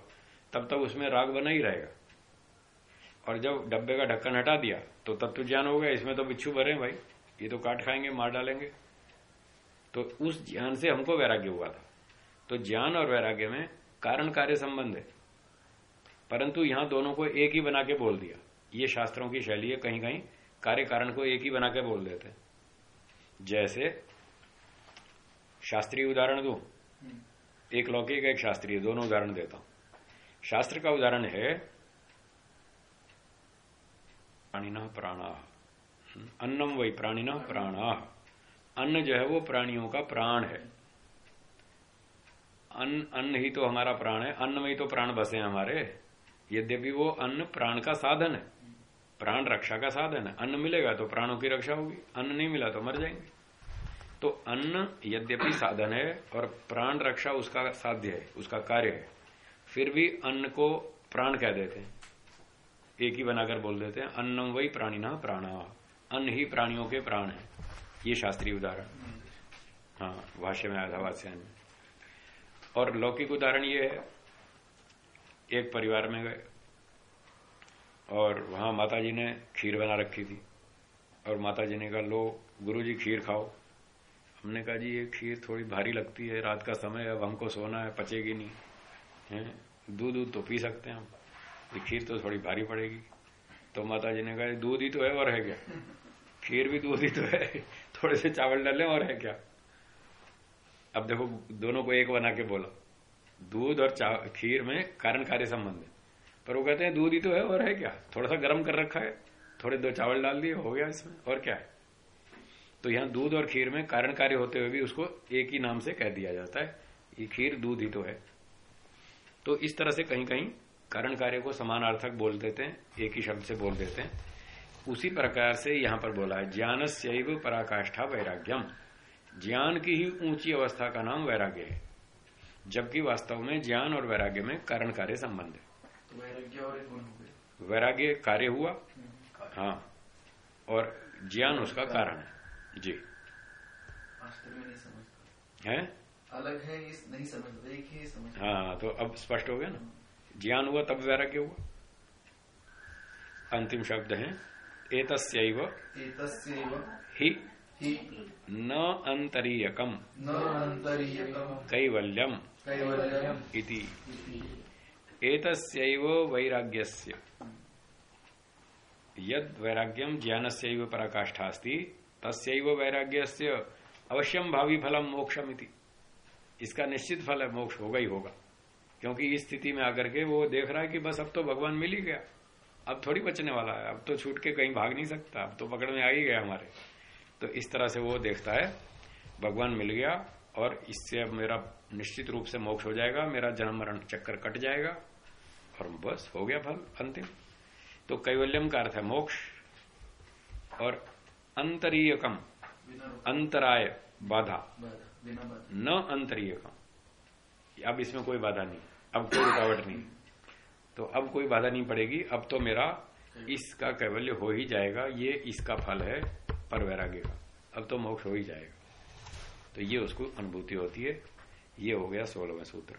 तब तक उसमें राग बना ही रहेगा। और जब डब्बे का ढक्कन हटा दिया तो तत्व ज्ञान हो गया, इसमें तो बिच्छू भरे भाई। ये तो काट खाएँगे, मार डालेंगे। तो उस ज्ञान से हमको वैराग्य हुआ था। तो ज्ञान और वैराग्य में कारण कार्य संबंध है। परंतु यहाँ दोनों को एक ही बना के बोल दिया। ये शास्त्रों की शैली है कहीं कहीं कार्य कारण को एक ही बना के बोल देते जैसे शास्त्रीय उदाहरण दू? एक लौकिक एक शास्त्रीय दोनों उदाहरण देता हूँ। शास्त्र का उदाहरण है प्राणिना प्राणा। अन्नम वही प्राणिना प्राणा। अन्न जो है वो प्राणियों का प्राण है। अन्न अन्न ही तो हमारा प्राण है अन्न में ही तो प्राण बसे हैं हमारे। यद्यपि वो अन्न प्राण का साधन है प्राण रक्षा का साधन है। अन्न मिलेगा तो प्राणों की रक्षा होगी अन्न नहीं मिला तो मर जाएँगे। तो अन्न यद्यपि साधन है और प्राण रक्षा उसका साध्य है, उसका कार्य है। फिर भी अन्न को प्राण कह देते हैं। एक ही बनाकर बोल देते हैं, अन्नम वही प्राणिना प्राणा। अन्न ही प्राणियों के प्राण है। ये शास्त्रीय उदाहरण। हाँ भाष्य में आया था वास्यान में। और लौकिक उदाहरण ये है, एक परिवार में गए और वहाँ माता ने खीर बना रखी थी। और माता ने कहा, लो गुरु खीर खाओ। हमने कहा जी, ये खीर थोड़ी भारी लगती है, रात का समय है, अब हमको सोना है, पचेगी नहीं। है? दूध दूध तो पी सकते हैं हम। ये खीर तो थोड़ी भारी पड़ेगी। तो माता जी ने कहा दूध ही तो है और है क्या? खीर भी दूध ही तो है। थोड़े से चावल डाले और है क्या? अब देखो, दोनों को एक बना के बोला। दूध और खीर में कारण कार्य संबंध है। पर वो कहते हैं, दूध ही तो है और है क्या? थोड़ा सा गर्म कर रखा है, थोड़े दो चावल डाल दिए, हो गया इसमें, और क्या है? तो यहाँ दूध और खीर में कारण कार्य होते हुए भी उसको एक ही नाम से कह दिया जाता है। ये खीर दूध ही तो है। तो इस तरह से कहीं कहीं कारण कार्य को समानार्थक बोल देते हैं एक ही शब्द से बोल देते हैं। उसी प्रकार से यहाँ पर बोला है ज्ञान से पराकाष्ठा वैराग्यम। ज्ञान की ही ऊँची अवस्था का नाम वैराग्य है जबकि वास्तव में ज्ञान और वैराग्य में कारण कार्य संबंध है। वैराग्य कार्य हुआ? हाँ। और ज्ञान उसका कारण है। जी। वास्तव में नहीं समझता है? अलग है इस नहीं समझता एक ही समझ। हाँ तो अब स्पष्ट हो गया ना? ज्ञान हुआ तब वैराग्य हुआ? अंतिम शब्द है एतस्यैव। एतस्यैव। ही। न अंतरीयकम। न अन्तरीयकम् कैवल्यम। कैवल्यम्। इति। इति। एतस्यैव वैराग्यस्य। यद वैराग्यम ज्ञानस्यैव पराकाष्ठा अस्ति तस्यैव वैराग्यस्य अवश्यम भावी फलम मोक्षमिति इसका निश्चित फल है, मोक्ष होगा ही होगा। क्योंकि इस स्थिति में आकर के वो देख रहा है कि बस अब तो भगवान मिल ही गया। अब थोड़ी बचने वाला है, अब तो छूट के कहीं भाग नहीं सकता, अब तो पकड़ में आ ही गया हमारे। तो इस तरह से वो देखता है, भगवान मिल गया और इससे अब मेरा निश्चित रूप से मोक्ष हो जाएगा, मेरा जन्म मरण चक्कर कट जाएगा और बस हो गया फल, अंतिम। तो कैवल्यम का अर्थ है मोक्ष और अंतरीयकम। अंतराय बाधा। न अंतरीयकम। अब इसमें कोई बाधा नहीं अब कोई रुकावट नहीं। तो अब कोई बाधा नहीं पड़ेगी अब तो मेरा इसका कैवल्य हो ही जाएगा ये इसका फल है पर वैराग्य का। अब तो मोक्ष हो ही जाएगा। तो ये उसको अनुभूति होती है ये हो गया सोलहवें सूत्र।